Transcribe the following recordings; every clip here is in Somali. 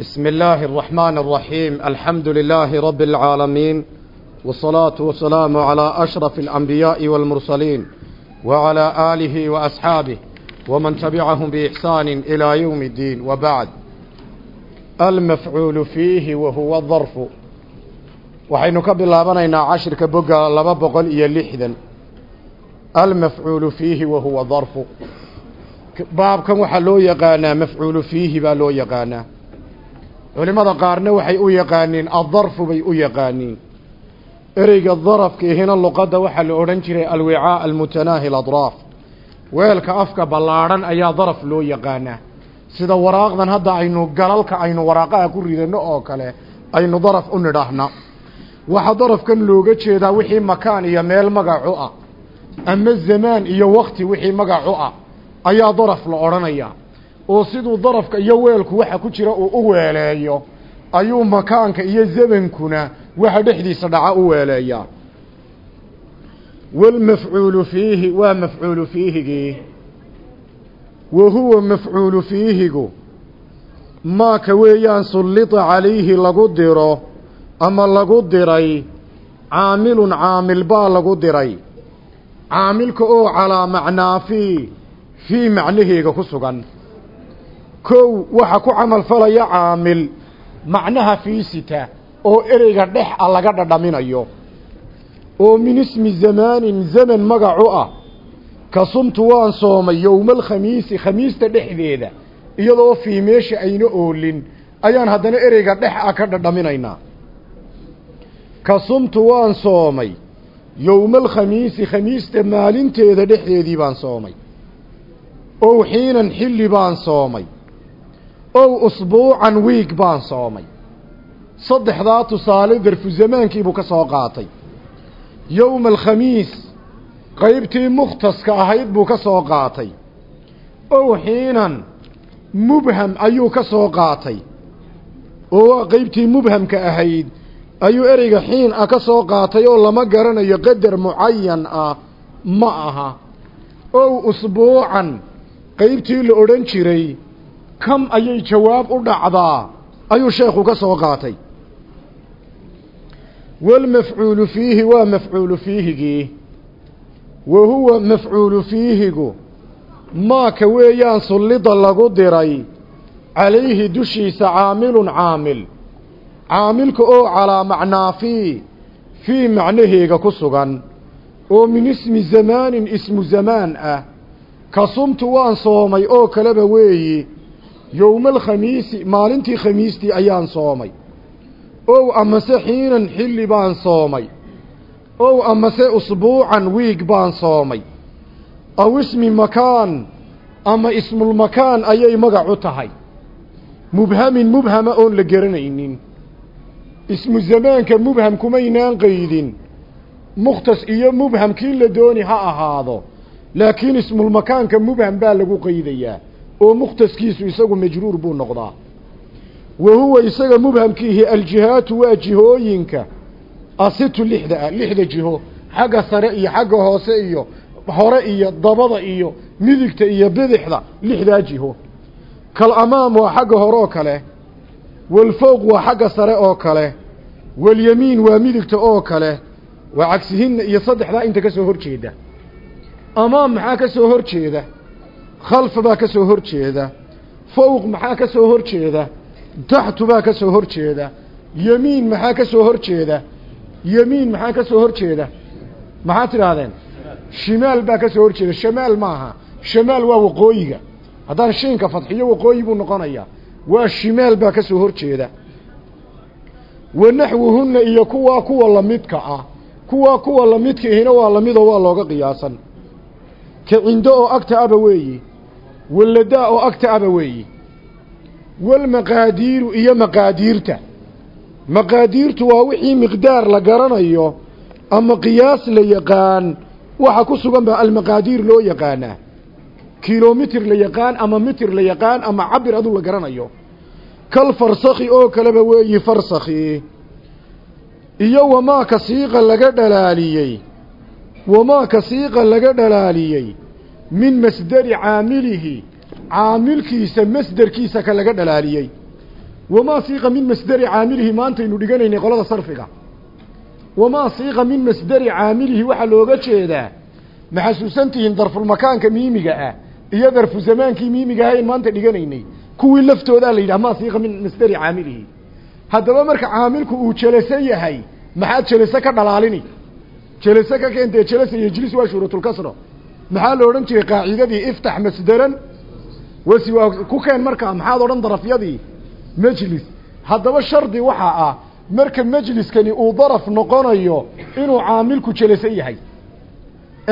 بسم الله الرحمن الرحيم الحمد لله رب العالمين والصلاة والسلام على أشرف الأنبياء والمرسلين وعلى آله وأصحابه ومن تبعهم بإحسان إلى يوم الدين وبعد المفعول فيه وهو الظرف waxaynu ka bilaabanaynaa cashirka boga laba boqol iyo lixdan almafcuulu fiihi wa huwa darfu baabkan waxaa loo yaqaanaa mafcuulu fiihi baa loo yaqaanaa culimmada qaarna waxay u yaqaaniin addarfu bay u yaqaaniin. Ereyga darafka ihina luqadda waxaa la odhan jiray alwicaa almutanaahi ladraaf weelka afka ballaadhan ayaa daraf loo yaqaanaa. Sida waraaqdan hadda aynu galalka aynu waraaqaha ku ridanno oo kale aynu daraf u nidhaahna. Waxaa darafkan looga jeedaa wixii makaan iyo meel magacu ah ama zamaan iyo wakti wixii magacu ah ayaa daraf la odhanayaa oo siduu darafka iyo weelku waxa ku jira uu u weeleeyo ayuu makaanka iyo zamankuna waxa dhexdiisa dhaca u weeleeyaa. Walmafcuulu fiihi waa mafcuulu fiihigii wa huwa mafcuulu fiihigu. Maaka weeyaan sullita calayhi lagu diro ama lagu diray caamilun caamil baa lagu diray. Caamilka oo calaa macnaa fii fii ku sugan kow waxa ku camal falaya caamil. Macnaha fiisita oo ereyga dhex a laga dhadhaminayo. Oo min ismi zamaanin zaman magacu ah. Ka sumtu waan soomay yowmaalkhamiisi khamiista dhexdeeda iyadoo fii meesha ayna oolin. Ayaan haddana ereyga dhex a ka dhadhaminaynaa. Ka sumtu waan soomay yowmaalkhamiisi khamiista maalinteeda dhexdeedii baan soomay. Ow xiinan xilli baan soomay ow usbuucan wiig baan soomay. Saddexdaa tusaale darfu zamaankiibuu ka soo qaatay. Yowma alkhamiis qaybtii mukhtaska ahayd buu ka soo qaatay. Ow xiinan mubham ayuu ka soo qaatay. Oo waa qaybtii mubhamka ahayd ayuu ereyga xiin ah ka soo qaatay oo lama garanayo qadar mucayan ah ma aha. Ow usbuucan qaybtii la odhan jiray kam ayay jawaab u dhacdaa? Ayuu sheekhu ka soo qaatay. Walmafcuulu fiihi waa mafcuulu fiihigii wa huwa mafcuulu fiihigu. Maaka weeyaan sullida lagu diray calayhi dushiisa caamilun caamil. Caamilka oo calaa macnaa fii fii macnaheega ku sugan. Oo min ismi zamaanin ismu zamaan ah. Ka sumtu waan soomay oo kaleba weeyi yowmaalkhamiisi maalintii khamiistii ayaan soomay. Ow amase xiinan xilli baan soomay. Ow amase usbuucan wiig baan soomay. Aw ismi makaan ama ismulmakaan ayay magac u tahay. Mubhamin mubhama oon la garanaynin. Ismu zamaanka mubham kumaynaan qaydin. Mukhtas iyo mubham kii la dooni ha ahaado. Laakiin ismulmakaanka mubham baa lagu qaydayaa oo mukhtaskiisu isagu majruur buu noqdaa. Wa huwa isaga mubhamkiihi aljihaatu waa jihooyinka asitu lixda lixda jiho xagga sare iyo xagga hoose iyo hore iyo dabada iyo midigta iyo bidixda lixdaa jiho. Kal amaam waa xagga hore oo kale walfowq waa xagga sare oo kale walyamiin waa midigta oo kale waa cagsihinna iyo saddexdaa inta ka soo hor jeeda. Amaam maxaa ka soo hor jeeda khalf baa ka soo hor jeeda fowq maxaa ka soo hor jeeda taxtu baa ka soo hor jeeda yemiin maxaa ka soo hor jeeda yemiin maxaa ka soo hor jeeda? Maxaad tidhaahdeen? Shimaal baa ka soo hor jeeda. Shamaal maaha shamaal waa waqooyiga. Haddaan shiinka fadxiyo waqooyi buu noqonayaa. Waa shimaal baa ka soo hor wa naxwuhunna iyo kuwaa kuwa lamidka ah. Kuwaa kuwa lamidka ihina waa lamidoo waa looga qiyaasan ka cindo oo agta aba weeyi. Walladaa oo agta aba weeyi. Walmaqaadiiru iyo maqaadiirta. Maqaadiirtu waa wixii miqdaar la garanayo ama qiyaas la yaqaan. Waxa ku sugan baa almaqaadiir loo yaqaanaa. Kilomitir la yaqaan ama mitir la yaqaan ama cabir aduu la garanayo. Kal farsakhi oo kaleba weeyi farsakhi. Iyo wamaa kasiiqa laga dhalaaliyey wamaa kasiiqa laga dhalaaliyey min masdari caamilihi caamilkiisa masderkiisa ka laga dhalaaliyey wamaa siiqa min masderi caamilihi maantaynu dhiganaynay qolada sarfiga wamaa siiqa min masderi caamilihi waxaa looga jeedaa ma xasuusantihiin darfulmakaanka miimiga ah iyo darfu zamaankii miimiga ahayn maanta dhiganaynay kuwii laftoodaa la yidhaha maa siiqa min masderi caamilihi haddaba marka caamilku uu jelaso yahay maxaad jelaso ka dhalaalini jelaso ka keentee jelasa yejlis waa shuuratulkasro maxaa la odhan jiray qaacidadii? Iftax masderan wasi waa ku keen markaa maxaad odhan darafyadii? Majlis. Haddaba shardi waxaa ah marka majliskani uu daraf noqonayo inuu caamilku jelaso yahay.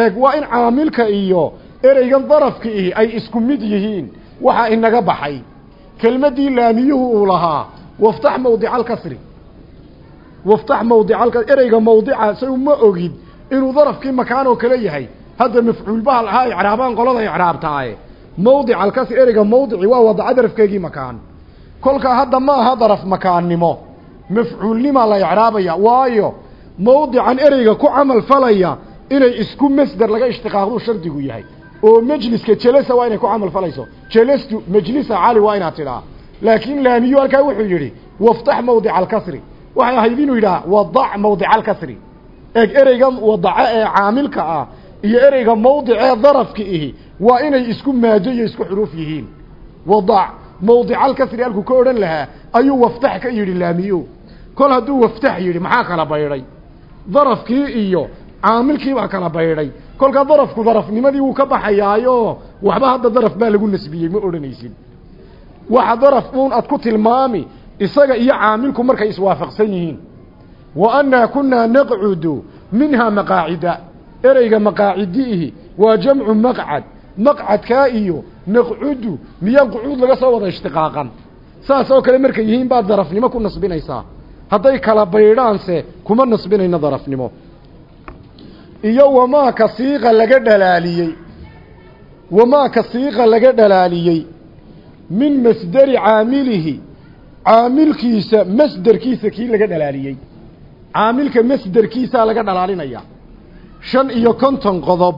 Eeg waa in caamilka iyo ereygan darafka ihi ay isku mid yihiin. Waxaa inaga baxay. Kelmaddii laamiyuhu uu lahaa waftax mawdica alkasri waftax mawdica ereyga mawdica isagu ma ogid inuu darafkii makaan oo kale yahay. Hadda mafcuul bahal ahaa icraabaan qolada icraabtaaye. Mawdica alkasri ereyga mawdici waa wadaca darafkeegii makaan. Kolkaa hadda ma aha daraf makaannimo. Mafcuulnimaa la icraabaya. Waayo mawdican ereyga ku camal falaya inay isku masder laga ishtiqaaqdu shardigu yahay. Oo majliska jelasa waa inay ku camal falayso. Jelastu majlisa cali waa inaad tidhaa. Laakiin laamiyu halkaa wuxuu yidhi waftax mawdica alkasri waxay ahayd inuu yidhaha wadac mawdica alkasri. Eeg ereyga wadaco ee caamilka ah iyo ereyga mawdicee darafka ihi waa inay isku maajo iyo isku xuruuf yihiin. Wadac mawdica alkasri halkuu ka odhan lahaa ayuu waftax ka yidhi laamiyo kol hadduu waftax yidhi maxaa kala baydhay darafkii iyo caamilkii baa kala baydhay kolkaa darafku darafnimadii wuu ka baxayaayo. Waxba hadda daraf baa lagu nasbiyey ma odhanaysid waxa daraf uun aad ku tilmaami isaga iyo caamilku markay iswaafaqsan yihiin. Wa annaa kunnaa naqcudu minhaa maqaacida ereyga maqaacidiihi waa jamcu maqcad maqcadkaa iyo naqcudu miyaan qucuud laga soo wada ishtiqaaqan. Saas oo kale markay yihiin baad darafnimo ku nasbinaysaa. Hadday kala baydhaanse kuma nasbinayno darafnimo. Iyo wamaaka siiqa laga dhalaaliyey wamaaka siiqa laga dhalaaliyey min masderi caamilihi caamilkiisa masderkiisa kii laga dhalaaliyey. Caamilka masderkiisaa laga dhalaalinaya. Shan iyo konton qodob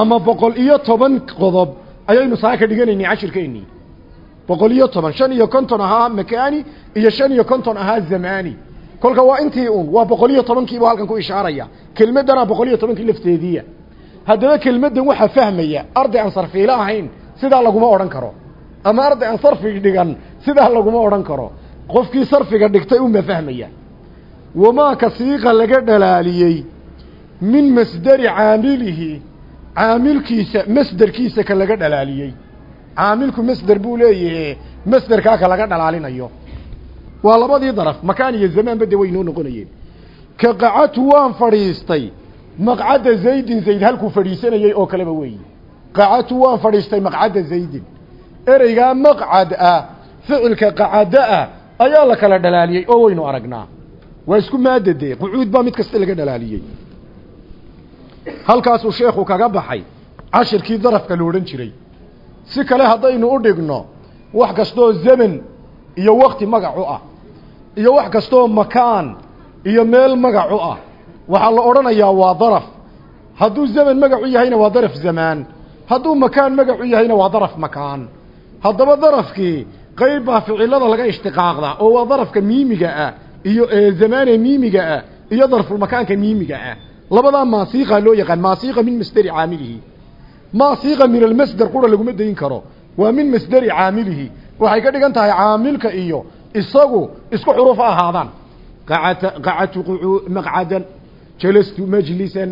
ama boqol iyo toban qodob ayaynu saa ka dhiganaynay cashirkeennii boqol iyo toban shan iyo konton ahaa makaani iyo shan iyo konton ahaa zamaani. Kolka waa intii un waa boqol iyo tobankiibu halkan ku ishaaraya. Kelmaddana boqol iyo tobankii lafteediya. Haddaba kelmaddan waxaa fahmaya arday aan sarfiilo ahayn sidaa laguma odhan karo. Ama arday aan sarfi dhigan sidaa laguma odhan karo qofkii sarfiga dhigtay unbaa fahmaya. Wamaaka siiqa laga dhalaaliyey min masderi caamilihi caamilkiisa masderkiisa ka laga dhalaaliyey. Caamilku masder buu leeyahe masderkaa ka laga dhalaalinayo. Waa labadii daraf makaan iyo zamaanba de way noo noqonayeen. Ka qacatu waan fadhiistay maqcadda zaydin zayd halkuu fadhiisanayey oo kaleba weeyi. Qacatu waan fadhiistay maqcadda zaydin. Ereygaa maqcad ah ficilka qacada ah ayaa la kala dhalaaliyey oo waynu aragnaa. Waa isku maadade qucuud baa mid kasta laga dhalaaliyey. Halkaasuu sheekhu kaga baxay cashirkii darafka la odhan jiray. Si kale haddaynu u dhigno wax kastoo zaman iyo wakti magac u ah iyo wax kastoo makaan iyo meel magac u ah waxaa la odhanayaa waa daraf. Hadduu zaman magacu yahayna waa daraf zamaan hadduu makaan magacu yahayna waa daraf makaan. Haddaba darafkii qayb baa ficilada laga ishtiqaaqda oo waa darafka miimiga ah iyo zamaane miimiga ah iyo darfulmakaanka miimiga ah. Labadaa maasiiqa loo yaqaan maasiiqa min masderi caamilihi. Maasiiqa min almasder qura laguma dayin karo. Waa min masderi caamilihi. Waxay ka dhigan tahay caamilka iyo isagu isku xuruf ha ahaadaan. Qacata qacatu maqcadan. Jalastu majlisan.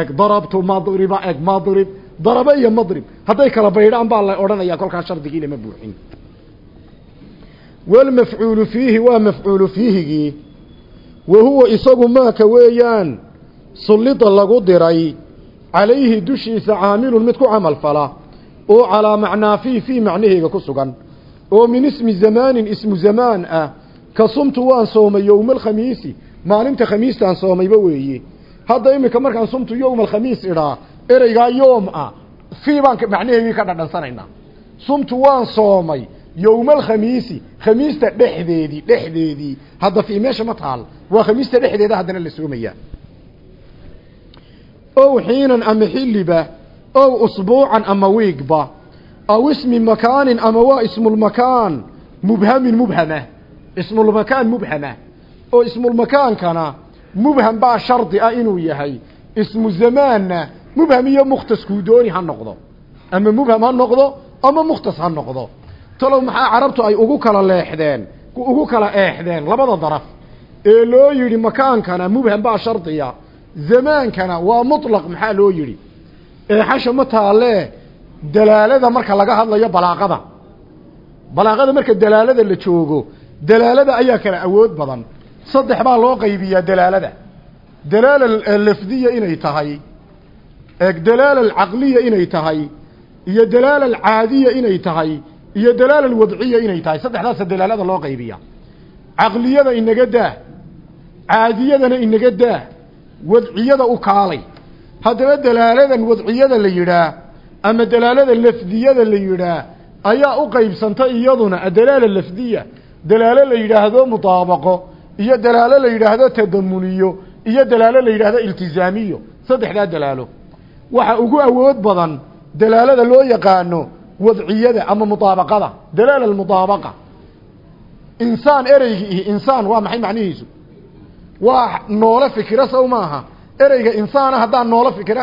Eg darabtu madriba eg madrib. Daraba iyo madrib. Hadday kala baydhaan baa la odhanaya kolkaa shardigii lama buuxin walmafcuulu fiihi waa mafcuulu fiihigii wa huwa isagu maaka weeyaan sullida lagu diray calayhi dushiisa caamilun mid ku camal fala oo calaa macnaa fii fii macnaheega ku sugan oo min ismi zamaanin ismu zamaan ah ka sumtu waan soomay yowma alkhamiisi maalinta khamiistaan soomayba weeye hadda iminka markaan sumtu yowma alkhamiis idhaa ereygaa yoom ah fii baan macnaheegii ka dhadhansanaynaa sumtu waan soomay yowma alkhamiisi khamiista dhexdeedii dhexdeedii hadda fii meesha ma taal waa khamiista dhexdeeda haddana la soomayaa ow xiinan ama xilliba ow usbuucan ama wiigba aw ismi makaanin ama waa ismulmakaan mubhamin mubhama ismulmakaan mubhama oo ismulmakaankana mubham baa shardi ah inuu yahay ismu zamaanna mubham iyo mukhtaskuu dooni ha noqdo ama mubham ha noqdo ama mukhtas ha noqdo talow maxaa carabtu ay ugu kala leexdeen ugu kala eexdeen labada daraf ee loo yidhi makaankana mubham baa shardiya zamaankana waa mutlaq maxaa loo yidhi? Eexasha ma taalee dalaalada marka laga hadlayo balaaqada. Balaaqada marka dalaalada la joogo dalaalada ayaa kala awood badan. Saddex baa loo qaybiyaa dalaalada. Dalaala lafdiya inay tahay dalaala alcaqliya inay tahay iyo dalaala alcaadiya inay tahay iyo dalaala alwadciya inay tahay. Saddexdaasa dalaalada loo qaybiya caqliyada inaga daa. Caadiyadana inaga daa. Wadciyada u kaalay. Haddaba dalaaladan wadciyada la yidhaah ama dalaalada lafdiyada la yidhaah ayaa u qaybsantay iyaduna. Adalaala lafdiya dalaalo la yidhaahdo mudaabaqo iyo dalaalo la yidhaahdo tadamuniyo iyo dalaalo la yidhaahdo iltizaamiyo saddexdaa dalaalo. Waxa ugu awood badan dalaalada loo yaqaano wadciyada ama mudaabaqada dalaala almudaabaqa. Insaan ereygii ihi insaan waa maxay macnihiisu? Waa noolo fikira sow maaha? Ereyga insaana haddaan noolo fikira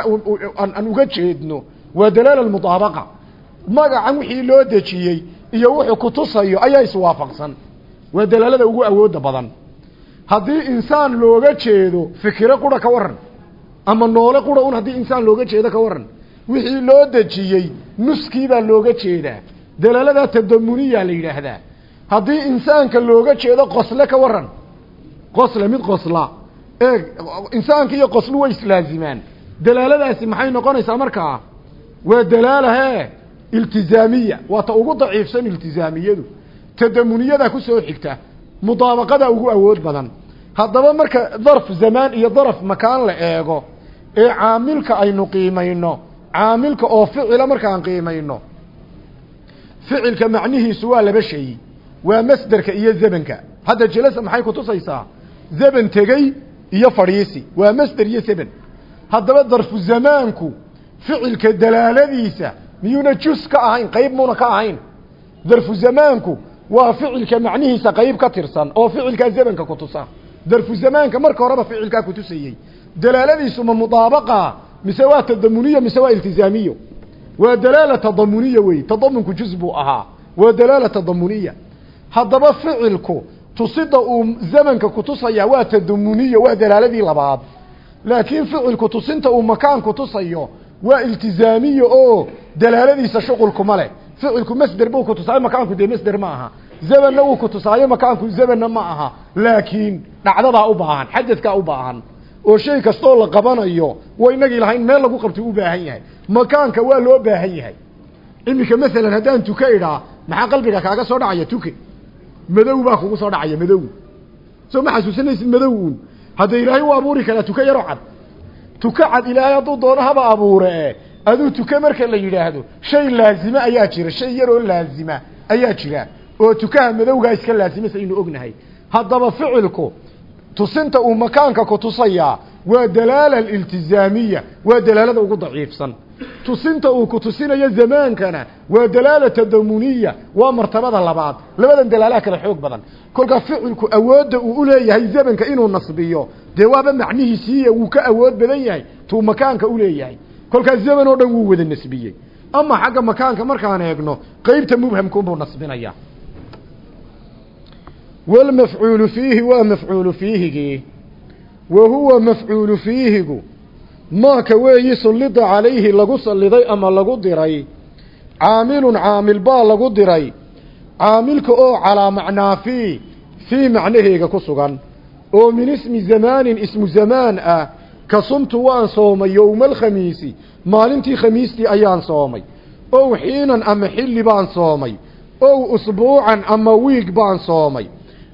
aan uga jeedno waa dalaala almudaabaqa. Magacan wixii loo dejiyey iyo wuxuu kutusayo ayaa iswaafaqsan waa dalaalada ugu awooda badan. Haddii insaan looga jeedo fikiro qura ka waran ama noole qura un haddii insaan looga jeedo ka waran wixii loo dejiyey nuskiibaa looga jeedaa. Dalaaladaa tadamuniyaa la yidhaahdaa. Haddii insaanka looga jeedo qosle ka waran qosle mid qosla. Eeg insaanka iyo qoslu way islaazimaan. Dalaaladaasi maxay noqonaysaa markaa? Waa dalaala hee iltizaamiya. Waa ta ugu daciifsan iltizaamiyadu. Tadamuniyadaa ku soo xigta mudaabaqada ugu awood badan. Haddaba marka darf zamaan iyo daraf makaan la eego ee caamilka aynu qiimayno caamilka oo ficila markaan qiimayno. Ficilka macnihiisu waa laba shay. Waa masderka iyo zebanka hadda jelasa maxay kutusaysaa zeban tegey iyo fadhiisi. Waa masder iyo zeban haddaba darfu zamaanku ficilka dalaaladiisa miyuuna jus ka ahayn qayb muuna ka ahayn? Darfu zamaanku waa ficilka macnihiisa qayb ka tirsan oo ficilkaa zebanka kutusa darfu zamaanka marka horeba ficilkaa kutusayey dalaaladiisu ma mudaabaqa mise waa tadamuniyo mise waa iltizaamiyo waa dalaala tadamuniya wey. Tadamunku juz buu ahaa. Waa dalaala tadamuniya haddaba ficilku tusida uu zamanka kutusaya waa tadamuniyo waa dalaaladii labaad. Laakiin ficilku tusinta uu makaan kutusayo waa iltizaamiyo oo dalaaladiisa shuqulkuma leh. Ficilku masder buu kutusaayo makaanku dee masder ma aha. Zamanna wuu kutusaayo makaanku zamanna ma aha. Laakiin dhacdadaa u baahan xadadkaa oo shay kastoo la qabanayo waa inagii lahayn meel lagu qabto u baahan yahay. Makaanka waa loo baahan yahay. Iminka masalan haddaan tuke idhaa maxaa qalbiga kaaga soo dhacaya? Tuke. Madow baa kugu soo dhacaya madow. Soo ma xasuusanaysid madow uun? Hadda ilaahay u abuuri karaa tuke yaroo cad. Tuke cad ilaahay hadduu doono haba abuure aduu tuke marka la yidhaahdo shay laazime ayaa jira shay yaroo laazima ayaa jira oo tukaha madowgaa iska laasimaysa aynu ognahay. Haddaba ficilku tusinta uu makaanka ku tusayaa waa dalaala aliltizaamiya waa dalaalada ugu daciifsan. Tusinta uu ku tusinayo zamaankana waa dalaala tadamuniya waa martabada labaad. Labadan dalaalaha kale xoog badan. Kolkaa ficilku awoodda uu u leeyahay zamanka inuu nasbiyo dee waaba macnihiisiiye wuu ka awood badan yahay tuu makaanka u leeyahay. Kolkaa zaman oo dhan wuu wada nasbiyey. Ama xagga makaanka markaan eegno qeybta mubhamkuunbuu nasbinaya walmafcuulu fiihi waa mafcuulu fiihigii wa huwa mafcuulu fiihigu maaka weeyi sullida calayhi lagu salliday ama lagu diray caamilun caamil baa lagu diray caamilka oo calaa macnaa fii fii macnaheega ku sugan oo min ismi zamaanin ismu zamaan ah ka sumtu waan soomay yowma alkhamiisi maalintii khamiistii ayaan soomay ow xiinan ama xilli baan soomay ow usbuucan ama wiig baan soomay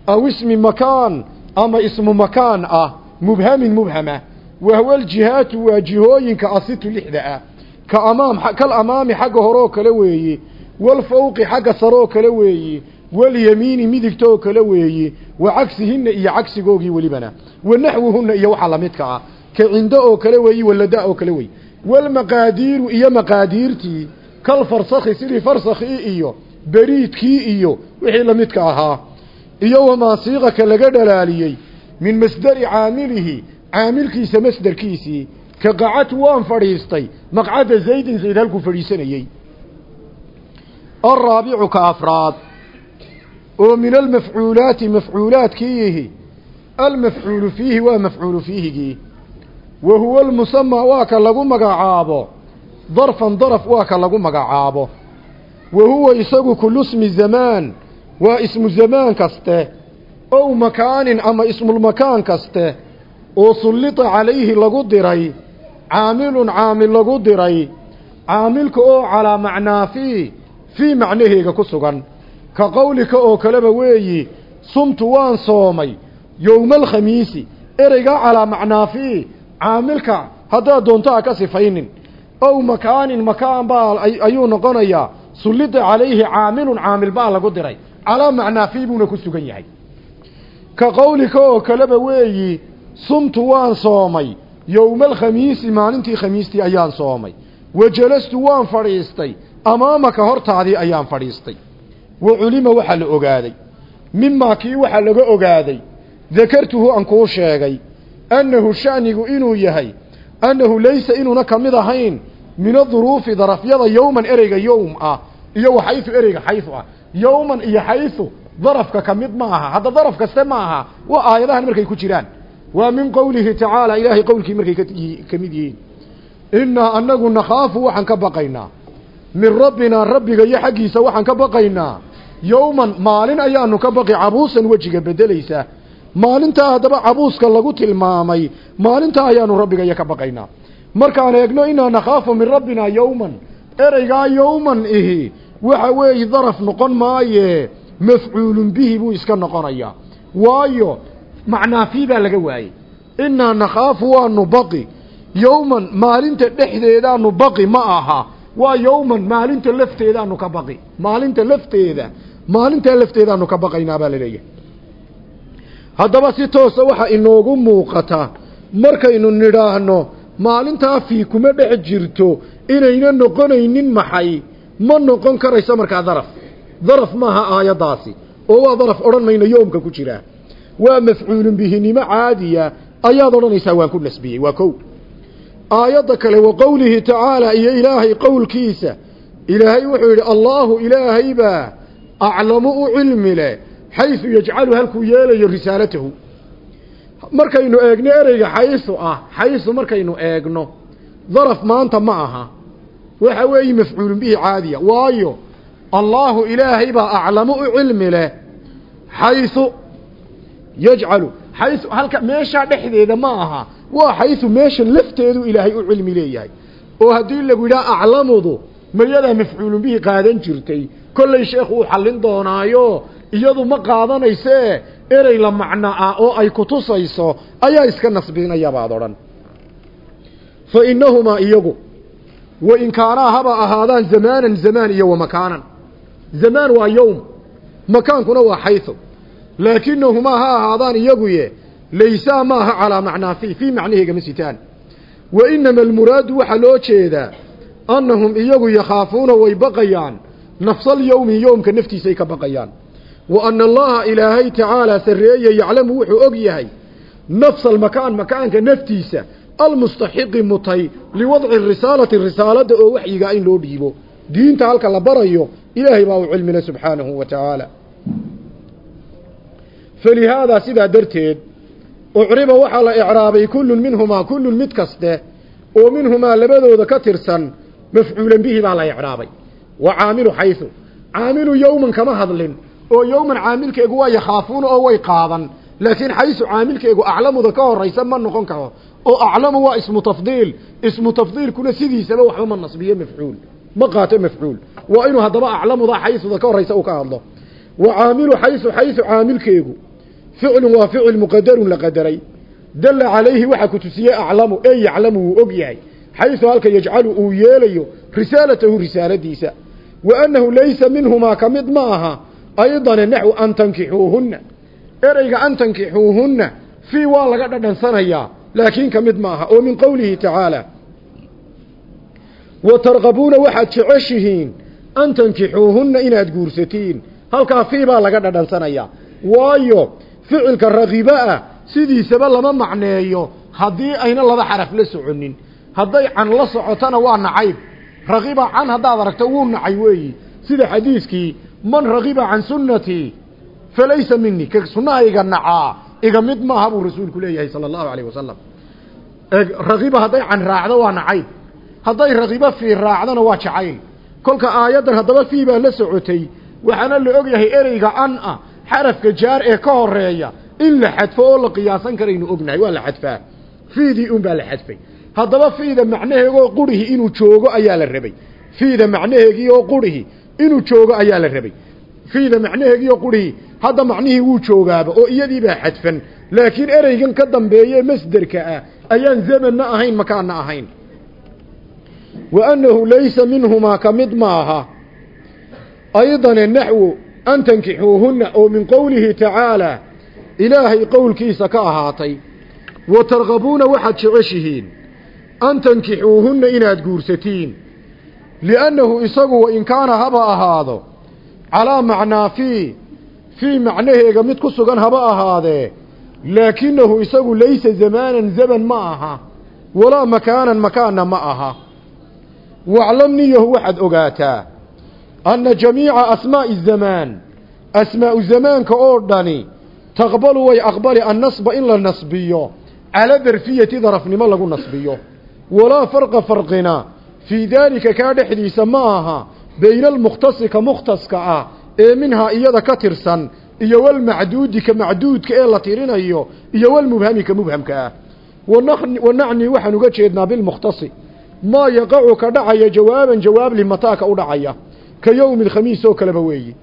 aw ismi makaan ama ismu makaan ah mubhamin mubhama wahwa aljihaatu waa jihooyinka asitu lixda ah ka amaam kal amaami xagga horeoo kale weeye walfawqi xagga sareoo kale weeye walyamiini midigtoo kale weeye wa cagsihinna iyo cagsigoogii welibana wa naxwuhunna iyo waxa lamidka ah ka cindo oo kale weeye walada oo kale weeye walmaqaadiiru iyo maqaadiirtii kal farsakhi sidii farsakhii iyo beriidkii iyo wixii lamidka ahaa iyo wamaa siiqaka laga dhalaaliyey min masdari caamilihi caamilkiisa masderkiisii ka qacatu waan fadhiistay maqcada zaydin zayd halkuu fadhiisanayey. Alraabicu ka afraad oo min almafcuulaati mafcuulaadkiihi almafcuulu fiihi waa mafcuulu fiihigii wa huwa almusamaa waa ka lagu magacaabo darfan daraf waa ka lagu magacaabo wa huwa isagu kullu smi zamaan waa ismu zamaan kaste ow makaanin ama ismulmakaan kaste oo sullita calayhi lagu diray caamilun caamil lagu diray caamilka oo calaa macnaa fii fii macnaheega ku sugan. Ka qowlika oo kaleba weeyi sumtu waan soomay yowma alkhamiisi ereygaa calaa macnaa fii caamilka haddaad doonto ha ka sifaynin. Ow makaanin makaan baa ayuu noqonayaa sullida calayhi caamilun caamil baa lagu diray calaa macnaa fii buuna ku sugan yahay ka qowlika oo kaleba weeyi sumtu waan soomay yowma alkhamiisi maalintii khamiistii ayaan soomay wa jalastu waan fadhiistay amaamaka hortaadii ayaan fadhiistay wa culima waxaa la ogaaday mimaa kii waxaa laga ogaaday dakartuhu aan kuu sheegay annahu sha'nigu inuu yahay annahu laysa inuuna ka mid ahayn min aduruufi darafyada yowman ereyga yowm ah iyo wa xayu ereyga xayu ah yowman iyo xayu darafka ka mid ma aha hadda daraf kaste ma aha waa aayadahan markay ku jiraan. Waa min qowlihi tacaala ilaahay qowlkii markay ka yihiin. Innaa anagu nakhaafu waxaan ka baqaynaa. Min rabbinaa rabbiga iyo xaggiisa waxaan ka baqaynaa. Yowman maalin ayaanu ka baqi cabuusan wejiga bedelaysa. Maalintaa haddaba cabuuska lagu tilmaamay maalintaa ayaanu rabbiga iyo ka baqaynaa. Markaan eegno innaa nakhaafu min rabbinaa yowman ereygaa yowman ihi waxa weeye daraf noqon maaye mafcuulun bihi buu iska noqonayaa waayo macnaa fii baa laga waayey. Innaa nakhaafu waanu baqi yowman maalinta dhexdeedaanu baqi ma aha. Waa yowman maalinta lafteedaanu ka baqi. Maalinta lafteeda maalintaa lafteedaanu ka baqaynaa baa la leeyahay haddaba si toosa waxaa inoogu muuqata markaynu nidhaahno maalintaa fii kuma dhex jirto inayna noqonaynin maxay ma noqon karayso markaa daraf. Daraf maaha aayaddaasi. Oo waa daraf odhan mayno yoomka ku jiraa waa mafcuulun bihinimo caadiya? Ayaad odhanaysaa waan ku nasbiyey waa kow. Aayadda kale wa qowlihi tacaala iyo ilaahay qowlkiisa. Ilaahay wuxuu yidhi allaahu ilaahay baa aclamu u cilmi leh xaysu yajcalu halkuu yeelayo risaalatahu. Markaynu eegno ereyga xaysu ah xaysu markaynu eegno daraf maanta ma aha waxa weeye mafcuulun bihi caadiya. Waayo allaahu ilaahay baa aclamu u cilmi leh xaysu yajcalu. Xayu halka meeshaa dhexdeeda ma aha. Waa xayu meesha lafteedu ilaahay u cilmi leeyahay. Oo haddii lagu yidhaha aclamudu mayadaa mafcuulun bihi qaadan jirtay. Kollay sheekhu uu xallin doonaayo iyadu ma qaadanaysee erey la macno ah oo ay kutusayso ayaa iska nasbinaya baad odhan. Fa innahumaa iyagu wa in kaanaa haba ahaadaan zamaanan zamaan iyo wa makaanan zamaan waa yowm makaankuna waa xayu laakinahumaa ha ahaadaan iyaguye laysaa maaha calaa macnaa fii fii macnaheega ma sitaan wa inama almuraadu waxaa loo jeedaa annahum iyagu yakhaafuuna way baqayaan nafsalyowmi yowmka naftiisay ka baqayaan wa anna allaha ilaahay tacaalaa sarreeye yaclamu wuxuu og yahay nafsa almakaan makaanka naftiisa almustaxiqi mutay liwadci risaalati risaalada oo waxyigaa in loo dhiibo. Diinta halka la barayo ilaahay baa u cilmile subxaanahu wa tacaala falihaadaa sidaa darteed ucriba waxaa la icraabay kullun minhumaa kullun mid kaste oo minhumaa labadooda ka tirsan mafcuulan bihi baa la icraabay. Wa caamilu xayu caamilu yowman kama hadlin oo yowman caamilkeegu waa yakhaafuuna oo way qaadan laakiin xaysu caamilkeegu aclamuda ka horaysa ma noqon karo oo aclamu waa ismu tafdiil. Ismu tafdiilkuna sidiisaba waxba ma nasbiyo mafcuul. Ma qaato mafcuul. Waa inuu haddaba aclamuda xaysuda ka horaysa uu ka hadlo. Wa caamilu xaysu xaysu caamilkeegu. Ficlun waa ficil muqadarun la qadaray. Dalla calayhi waxaa ku tusiyey aclamu ey yaclamu wuu og yahay. Xaysu halka yajcalu uu yeelayo risaalatahu risaaladiisa. Wa annahu laysa minhumaa ka mid ma aha. Aydane naxwu an tankixuuhunna ereyga an tankixuuhunna fii waa laga dhadhansanayaa laakiin ka mid ma aha oo min qowlihi tacaala wa tarqabuuna waxaad jeceshihiin an tankixuuhunna inaad guursatiin. Halkaa fii baa laga dhadhansanayaa. Waayo ficilka rakiba ah sidiisaba lama macneeyo haddii ayna laba xaraf la soconin. Hadday can la socotona waa nacayb. Rakiba can haddaad aragto wuu nacay weeyi. Sida xadiiskii man rakiba can sunnatii falaysa mini ka sunnahayga nacaa iga mid maaha buu rasuulku leeyahay sala allahu alayh wasalam rakiba hadday can raacdo waa nacayb. Hadday rakiba fii raacdona waa jacayl. Kolka aayaddan haddaba fii baa la socotay waxaana la og yahay ereyga an ah xarafka jaar ee ka horreeya in la xadfo oo la qiyaasan karaynu ognahay waa la xadfaa. Fiidii un baa la xadfay. Haddaba fiida macnaheegoo qurihi inuu joogo ayaa la rabay. Fiida macnaheegii oo qurihi inuu joogo ayaa la rabay fiida macnaheegii oo qurihi hadda macnihii wuu joogaaba oo iyadiibaa xadfan. Laakiin ereygan ka dambeeye masderka ah ayaan zamanna ahayn makaanna ahayn. Wa annahu laysa minhumaa ka mid maaha. Aydane naxwu an tankixuuhunna oo min qowlihi tacaalaa ilaahay qowlkiisa ka ahaatay. Wa targabuuna waxaad jeceshihiin an tankixuuhunna inaad guursatiin. Liannahu isagu wain kaana haba ahaado calaa macnaa fii fii macnaheega mid ku sugan haba ahaadee laakinahu isagu laysa zamaanan zaman ma aha walaa makaanan makaanna ma aha. Waclam niyahu waxaad ogaataa anna jamiica asmaa'i zamaan asmaa'u zamaanka oo dhani taqbalu way aqbali annasba in la nasbiyo cala darfiyati darafnimo lagu nasbiyo. Walaa farqa farqina fii daalika kaa dhexdiisa ma aha bayna almukhtasi ka mukhtaska ah ee minhaa iyada ka tirsan iyo walmacduudi ka macduudka ee la tirinayo iyo walmubhami ka mubhamka ah. Wanacni waxaan uga jeednaa bilmukhtasi maa yaqacu ka dhacaya jawaaban jawaab limataaka u dhacaya ka yowmi alkhamiis oo kaleba weeyi.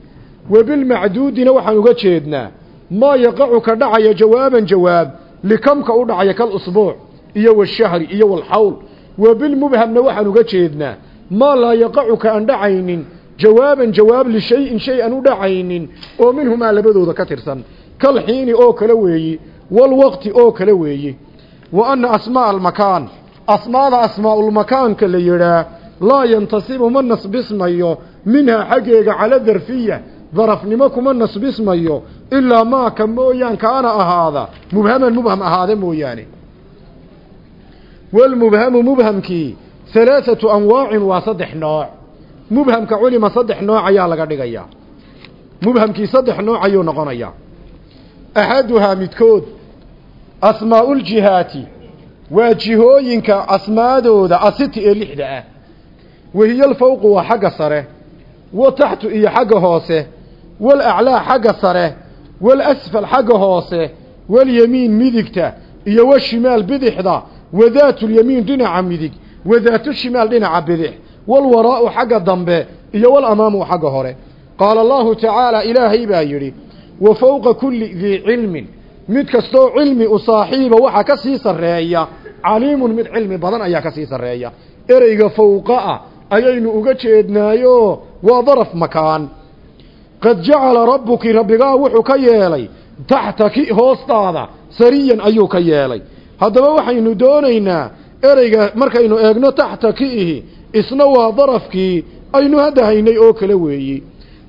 Wa bilmacduudina waxaan uga jeednaa maa yaqacu ka dhacaya jawaaban jawaab likamka u dhacaya kal usbuuc iyo washahri iyo walxawl wa bilmubhamna waxaan uga jeednaa maa laa yaqacu ka aan dhacaynin. Jawaaban jawaab lishayin shay aan u dhacaynin. Oo minhumaa labadooda ka tirsan. Kal xiini oo kale weeyi walwaqti oo kale weeyi. Wa anna asmaa'a almakaan asmaada asmaa'ulmakaanka la yidhaa laa yantasibu ma nasbismayo minhaa xaggeega cala darfiya darafnimo kuma nasbismayo ilaa maaka mooyaan kaana ahaada. Mubhaman mubham ahaade mooyaane. Walmubhamu mubhamkii halaathatu anwaacin waa saddex nooc. Mubhamka culima saddex nooc ayaa laga dhigayaa mubhamkii saddex nooc ayuu noqonayaa. Axaduhaa midkood asmaa'uljihaati waa jihooyinka asmaadooda asiti ee lixda ah. Wahiyal fawqu waa xagga sare wa taxtu iyo xagga hoose wal aclaa xagga sare wal asfal xagga hoose walyemiin midigta iyo washimaal bidixda wadaatulyemiin dhinaca midig wadaatushimaal dhinaca bidix walwaraa'u xagga dambe iyo walamaamu xagga hore. Qaala allahu tacaala ilaahay baa yidhi wa fowqa kulli dii cilmin. Mid kastoo cilmi u saaxiiba waxaa ka sii sarreeya caliimun mid cilmi badan ayaa ka sii sarreeya. Ereyga fowqa ah ayaynu uga jeednaayo waa daraf makaan. Qad jacala rabbuki rabbigaa wuxuu ka yeelay taxtaki hoostaada sariyan ayuu ka yeelay. Haddaba waxaynu doonaynaa ereyga markaynu eegno taxtakiihi isna waa darafkii aynu hadda haynay oo kale weeyi.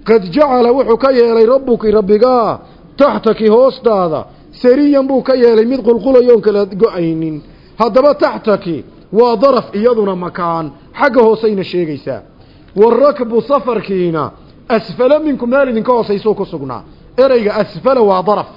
Qad jacala wuxuu ka yeelay rabbuki rabbigaa taxtaki hoostaada sariyan buu ka yeelay mid qulqulayoon kala go'aynin. Haddaba taxtaki waa daraf iyaduna makaan xagga hooseyna sheegaysaa warakbu safarkiina asfala minkum meel idinka hoosaysuu ku sugnaa ereyga asfala waa daraf.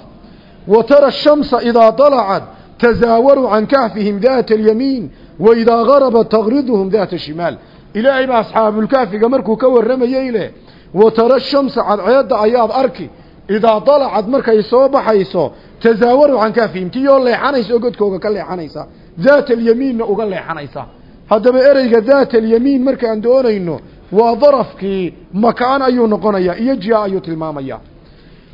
Wa tara ashamsa idaa dalacad kahfihim daata alyamiin wa idaa garabat taqriduhum daata shimaal ilaahay baa asxaabulkahfiga markuu ka warramayey leh wa tara ashamsa cadceedda ayaad arki idaa dalacad markay soo baxayso tasaawaruu can kahfihim tiyoo leexanaysa oo godkooga ka leexanaysa daata alyamiinna uga leexanaysa haddaba ereyga daata alyamiin markaan doonayno waa darafkii makaan ayuu noqonayaa iyo jiha ayuu tilmaamayaa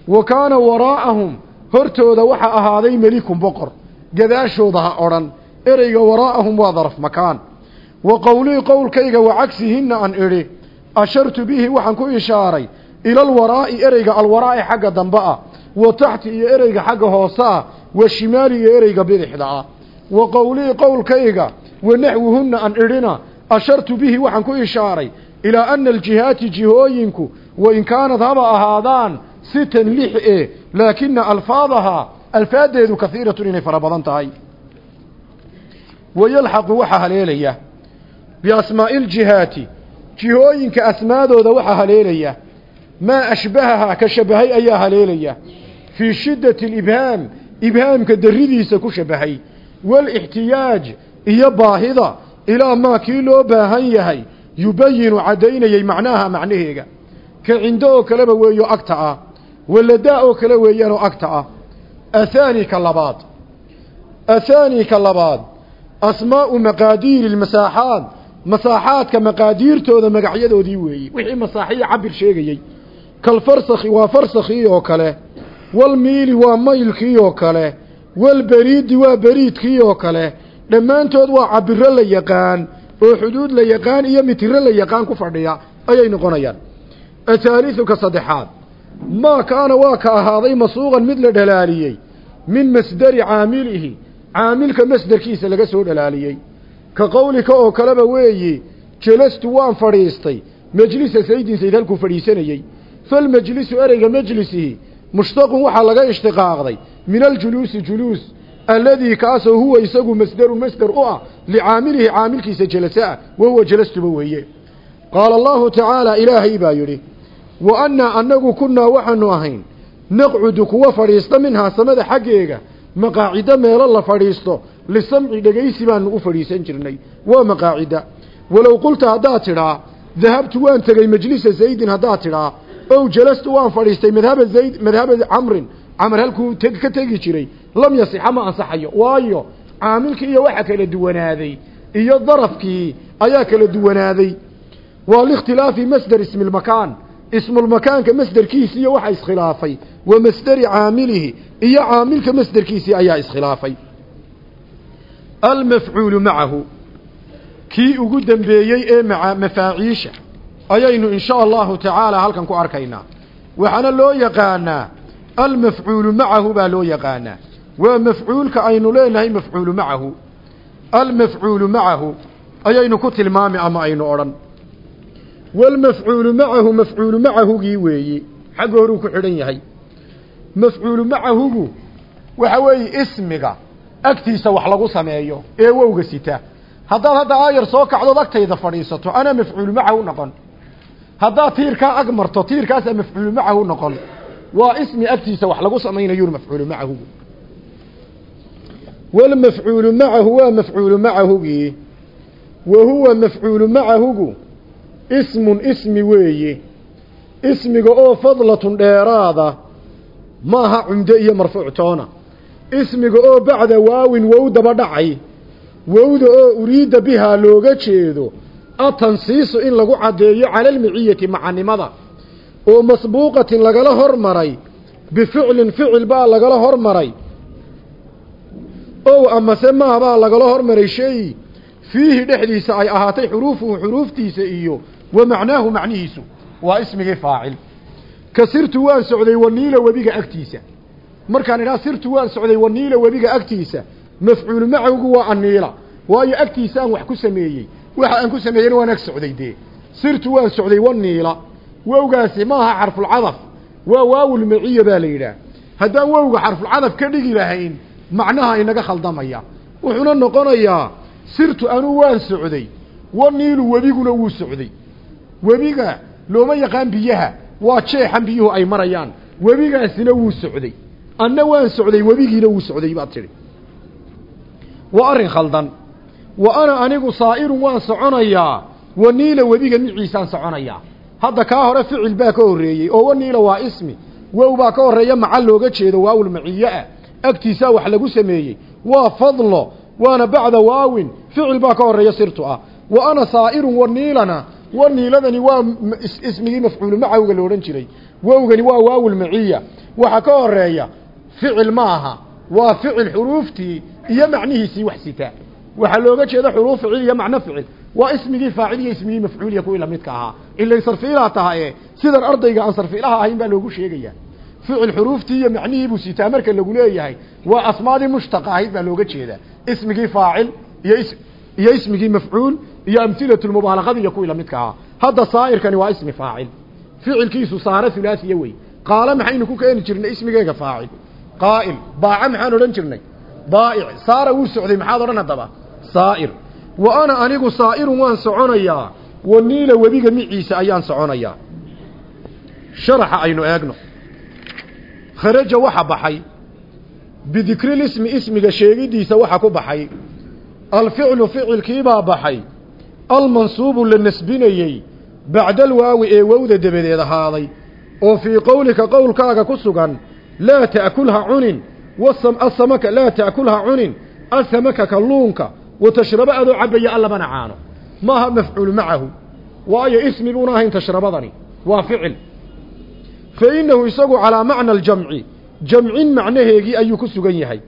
wa kaana waraa'ahum hortooda waxaa ahaaday melikun boqor gadaashooda ha odhan ereyga waraa'ahum waa daraf makaan. Wa qowlii qowlkayga wa cagsihinna an idhi ashartu bihi waxaan ku ishaaray ila alwaraa'i ereyga alwaraa'i xagga dambe ah. Wa taxti iyo ereyga xagga hoose ah. Wa shimaali iyo ereyga bidixda ah. Wa qowlii qowlkayga wa naxwuhunna an idhina ashartu bihi waxaan ku ishaaray ilaa ana aljihaati jihooyinku wain kaanad haba ahaadaan sitan lix e laakina alfaadahaa alfaadeedu kahiiratun inay fara badan tahay. Wayalxaqu waxaa haleelaya biasmaa'i ljihaati jihooyinka asmaadooda waxaa haleelaya maa ashbahahaa ka shabahay ayaa haleelaya fii shiddati alibhaam ibhaamka darridiisa ku shabahay waalixtiyaaj iyo baahida ilaa maa kii loo baahan yahay yubayinu caddaynayay macnaaha macnaheega. Ka cindo oo kaleba weeyo agta ah waladaa oo kale weeyaanoo agta ah athaani ka labaad athaani ka labaad asmaa'u maqaadiiri lmasaaxaad masaaxaadka maqaadiirtooda magacyadoodii weeye wixii masaaxiya cabir sheegayey kalfarsakhi waa farsakhii oo kale walmiili waa maylkii oo kale walberiidi waa beriidkii oo kale dhammaantood waa cabiro la yaqaan oo xuduud la yaqaan iyo mitiro la yaqaan ku fadhiya ayay noqonayaan athaaliثu ka saddexaad maa kaana waa ka ahaaday masuuqan mid la dhalaaliyey min masderi caamilihi caamilka masderkiisa laga soo dhalaaliyey. Ka qowlika oo kaleba weeyi jelastu waan fadhiistay mejlisa saydin sayd halkuu fadhiisanayey. Falmejlisu ereyga mejlisihi mushtaqun waxaa laga ishtiqaaqday min aljuluusi juluus alladii kaasoo huwa isagu masderun masder u ah licaamilihi caamilkiisa jelasa ah wa huwa jelastuba weeye. Qaala allahu tacaala ilaahay baa yidhi wa annaa annagu kunnaa waxaanu ahayn naqcudu kuwa fadhiista minhaa samada xaggeega maqaacido meelo la fadhiisto lisamci dhegaysi baanu u fadhiisan jirnay waa maqaacida walow qulta haddaad tidhaa dahabtu waan tegey majlisa zaydin haddaad tidhaa ow jalastu waan fadhiistay madhaba zayd madhaba camrin camar halkuu ka tegi jiray lam yasixa ma ansaxayo waayo caamilkii iyo waxa kala duwanaaday iyo darafkii ayaa kala duwanaaday waa liikhtilaafi masder ismi lmakaan ismulmakaanka masderkiisi iyo waxa iskhilaafay wa masderi caamilihi iyo caamilka masderkiisii ayaa iskhilaafay. Almafcuulu macahu kii ugu dambeeyey ee maa mafaaciisha ayaynu in sha allahu tacaala halkan ku arkaynaa. Waxaana loo yaqaanaa almafcuulu macahu baa loo yaqaanaa. Waa mafcuulka aynu leenahay mafcuulu macahu. Almafcuulu macahu ayaynu ku tilmaami ama aynu odhan walmafcuulu macahu mafcuulu macahugii weeyi. xagga horuu ku xidhan yahay. mafcuulu macahugu waxa weeye ismiga. Agtiisa wax lagu sameeyo ee wowga sita. Haddaad hadda aayar soo kacdood agtayda fadhiisato anaa mafcuulu macahu noqon. Haddaad tiirkaa ag marto tiirkaasaa mafcuulu macahu noqon. Waa ismi agtiisa wax lagu samaynayo mafcuulu macahugu walmafcuulu macahu waa mafcuulu macahugii wa huwa mafcuulu macahugu ismun ismi weeye ismiga oo fadlatun dheeraada maaha cumdo iyo marfuuc toona. Ismiga oo bacda waawin wow daba dhacay. Wowda oo uriidda bihaa looga jeedo atansiisu in lagu caddeeyo cala almiciyati macanimada oo masbuuqatin lagala hormaray bificlin ficil baa lagala hormaray. Ow amase maah baa lagala hormaray shay. Fiihi dhexdiisa ay ahaatay xuruufuhu xuruuftiisa iyo ismigii faacil. Ka sirtu waan socday waniila webiga agtiisa. Markaan idhaha sirtu waan socday waniila webiga agtiisa mafcuulu macahugu waa aniila waayo agtiisa aan wax ku sameeyey waxa aan ku sameeyeyna waan ag socday dee. Sirtu waan socday waniila wowgaasi maaha xarfulcadaf waa waawulmaciya baa la yidhaah haddaan wowga xarfulcadaf ka dhigi lahayn macnaha inaga khaldamaya. Wuxuuna noqonayaa sirtu anuu waan socday waniilu webiguna wuu socday webiga looma yaqaan biyaha. Waa jeexan biyuhu ay marayaan. Webigaasina wuu socday. Anna waan socday webigiina wuu socday baad tidhi. Waa arrin khaldan. Wa ana anigu saa'irun waan soconayaa. Waniila webiga niciisaan soconayaa. Hadda kaa hore ficil baa ka horreeyey. Oo waniila waa ismi. Wow baa ka horreeya macal looga jeedo waawul maciye ah. Agtiisaa wax lagu sameeyey. Waa fadlo waana bacda waawin ficil baa ka horreeya sirtu ah. Wa ana saa'irun waniilana waniiladani waa ismigii mafcuulu macawga la odhan jiray. Wowgani waa waawul maciya. Waxa ka horreeya ficil maaha waa ficil xuruuftii iyo macnihiisii wax sita. Waxaa looga jeeda xuruuf ficil iyo macno ficil. Waa ismigii faacil iyo ismigii mafcuuliya kuwii lamidka ahaa. Ilay sarfiilaa tahaye sidan ardayga aan sarfiilaha ahayn baa loogu sheegaya. Ficil xuruuftii iyo macnihii buu sitaa marka lagu leeyahay. Waa asmaadii mushtaqa ahayd baa looga jeeda. Ismigii faacil iyo iyo ismigii mafcuul iyo amhilatu lmubaalaqada iyo kuwii lamidka ahaa. Hadda saa'irkani waa ismi faacil. Ficilkiisu saare hulaasiya wey qaala maxaynu ku keeni jirnay ismigeega faacil. Qaa'il baaca maxaan odhan jirnay. Baa'ic saara wuu socday maxaad odhan haddaba. Saa'ir wa ana anigu saa'irun waan soconayaa wa niila webiga miciisa ayaan soconayaa. Sharaxa aynu eegno. Kharaja waxa baxay. Bidikrilismi ismiga sheegidiisa waxa ku baxay. Alficlu ficilkiibaa baxay almansuubu la nasbinayey bacdalwaawi ee wowda dabadeed ahaaday oo fii qowlika qowlkaaga ku sugan laa ta'kulha cunin asamaka laa ta'kulha cunin asamaka kalluunka wa tashrabo adoo cabaya allabana caano. Maaha mafcuul macahu waayo ismi buuna ahayn tashrabadani waa ficil. Fa innahu isagu calaa macna aljamci jamcin macnaheegii ayuu ku sugan yahay.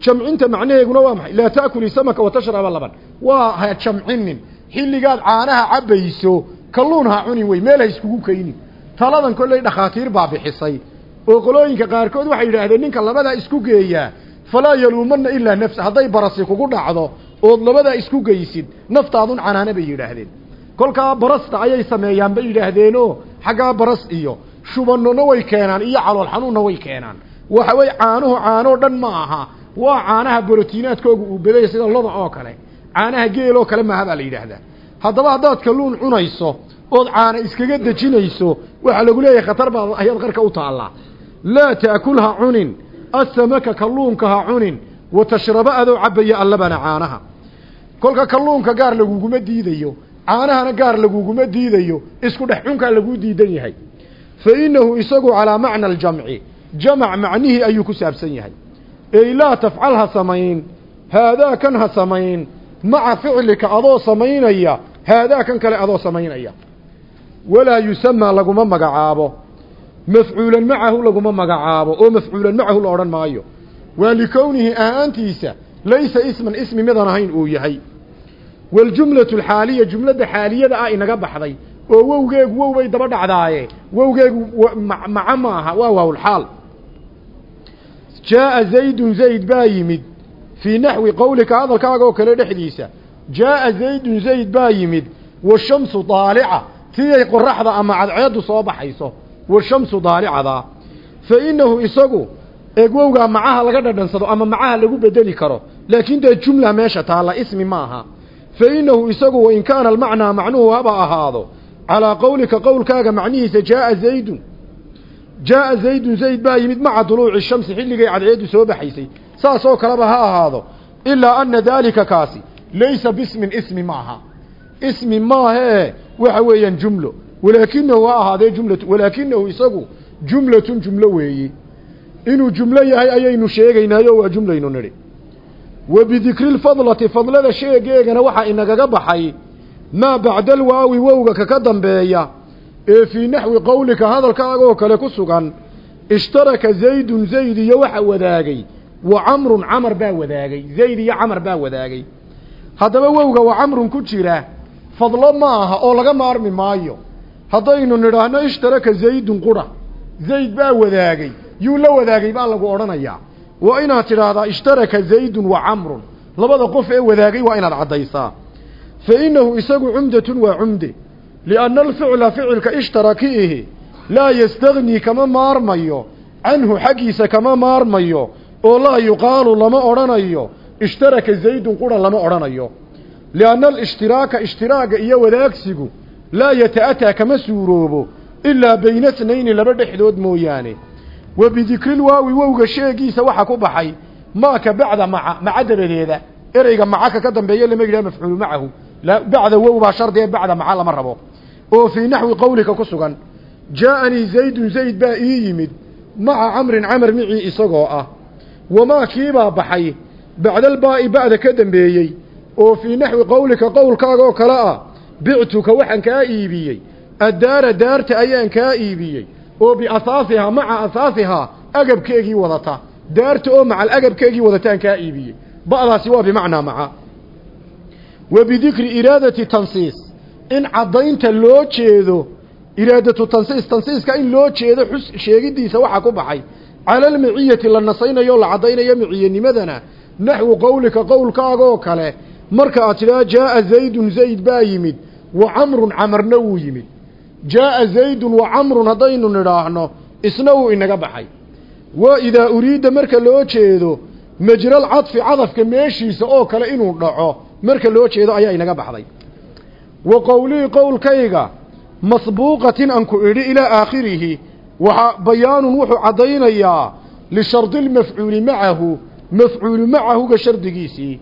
Jamcinta macnaheeguna waa maxay? Laa ta'kuli samaka wa tashraba laban waa ha jamcinin xilligaad caanaha cabbayso kalluun ha cunin wey meel ha iskugu kaynin. Taladan kolley dhakhaatiir baa bixisay. Oo qolooyinka qaarkood waxay yidhaahdeen ninka labadaa isku geeyaa falaa yaluumanna ilaa nafsa hadday barasi kugu dhacdo ood labadaa isku geysid naftaadun canaana bay yidhaahdeen. Kolkaa barasta ayay sameeyaan bay yidhaahdeenoo xaggaa baras iyo shubannona way keenaan iyo calool xanuunna way keenaan. Waxa weye caanuhu caanoo dhan ma aha waa caanaha borotiinaadkooga uu badaya sida loda oo kale caanaha geel oo kale maaha baa la yidhaahdaa. Haddaba haddaad kalluun cunayso ood caana iskaga dejinayso waxaa lagu leeyahay khatar baad ayaad qarka u taallaa. Laa ta'kulha cunin asamaka kalluunka ha cunin wa tashrabo adoo cabbaya allabana caanaha. Kolka kalluunka gaar laguguma diidayo caanahana gaar laguguma diidayo isku dhex cunkaa laguu diidan yahay. Fa innahu isagu calaa macna aljamci jamac macnihii ayuu ku saabsan yahay. Ey laa tafcal ha samayn haadaa kan ha samayn maca ficlika adoo samaynaya haadaa kan kale adoo samaynaya. Walaa yusamaa laguma magacaabo. Mafcuulan macahu laguma magacaabo oo mafcuulan macahu la odhan maayo. Waa likownihi ahaantiisa laysa isman ismi midaan ahayn uu yahay. Waljumlatu alxaaliya jumladda xaaliyada ah inaga baxday. Oo wowgeegu wow bay daba dhacdaaye. Wowgeegu maca maaha waa waawlxaal jaaa zaydun zayd baa yimid fii naxwi qowlika hadalkaaga oo kale dhexdiisa jaaa zaydun zayd baa yimid washamsu daalica. Tiiyay qoraxda ama cadceeddu soo baxayso washamsu daalicada fa innahu isagu eegwowgaa macaha laga dhadhansado ama macaha lagu bedeli karo laakiin dee jumla meesha taalla ismi ma aha. Fa innahu isagu wain kaana almacnaa macnuhu haba ahaado calaa qowlika qowlkaaga macnihiisa jaaa zaydun. Jaaa zaydun zayd baa yimid maca duluuci shamsi xilligay cadceeddu soo baxaysay saasoo kaleba ha ahaado ilaa anna daalika kaasi laysa bismin ismi maaha. Ismi maahee waxa weeyaan jumlo. Walaakinahu ha ahaadee jumlatu walaakinahu isagu jumlatun jumlo weeyi. Inuu jumlo yahay ayaynu sheegaynaayo waa jumlaynu nidhi. Wa bidikri lfadlati fadlada sheegeegana waxaa inagaga baxay maa bacda alwaawi wowga kaka dambeeya ee fii naxwi qowlika hadalkaagoo kale ku sugan ishtaraka zaydun zayd iyo waxa wadaagay wa camrun camar baa wadaagay. Zayd iyo camar baa wadaagay. Haddaba wowga wa camrun ku jira fadlo ma aha oo laga maarmi maayo. Haddaynu nidhaahno ishtaraka zaydun qura. Zayd baa wadaagay. Yuu la wadaagay baa lagu odhanayaa. Waa inaad tidhaahdaa ishtaraka zaydun wa camrun labada qof ee wadaagay waa inaad caddaysaa. Fa innahu isagu cumdatun waa cumde. Lianna alficla ficilka ishtarakiihi laa yastagnii kama maarmayo. Canhu xaggiisa kama maarmayo oo laa yuqaalu lama odhanayo. Ishtaraka zaydun qura lama odhanayo. Lianna alishhtiraaka ishtiraaga iyo wadaagsigu laa yata'ataa kama suuroobo ilaa bayna snayni laba dhexdood mooyaane. Wa bidikri lwaawi wowga sheegiisa waxa ku baxay maaka bacda maca maca dabadeeda ereyga macaka ka dambeeya lama yidhaha mafcuulu macahu. Bacda wow baa shardi bacda maca lama rabo. Oo fii naxwi qowlika ku sugan jaa'anii zaydun zayd baa ii yimid maca camrin camar micii isagoo ah wamaa kiibaa baxay bacdalbaa'i ba'da ka dambeeyey oo fii naxwi qowlika qowlkaaga oo kale ah bictuka waxaan kaa iibiyey addaara daarta ayaan kaa iibiyey oo biasaasihaa maca asaasihaa agabkeegii wadata daarta oo macal agabkeegii wadataan kaa iibiyey ba'daasi waa bimacnaa maca wa bidikri iraadati tansiis in caddaynta loo jeedo iraadatu tansiis tansiiska in loo jeedo xus sheegiddiisa waxaa ku baxay cala almiciyati la nasaynayo la caddaynayo miciyanimadana naxwu qowlika qowlkaagoo kale marka aad tidhaha jaaa zaydun zayd baa yimid wa camrun camarna wuu yimid. Jaaa zaydun wa camrun haddaynu nidhaahno isna wuu inaga baxay. Wa idaa uriidda marka loo jeedo majral cadfi cadafka meeshiisa oo kale inuu dhaco marka loo jeedo ayaa inaga baxday. Wa qowlii qowlkayga masbuuqatin aan ku idhi ilaa aakhirihi waxaa bayaanun wuxuu caddaynayaa lishardi lmafcuuli macahu mafcuulu macahuga shardigiisii.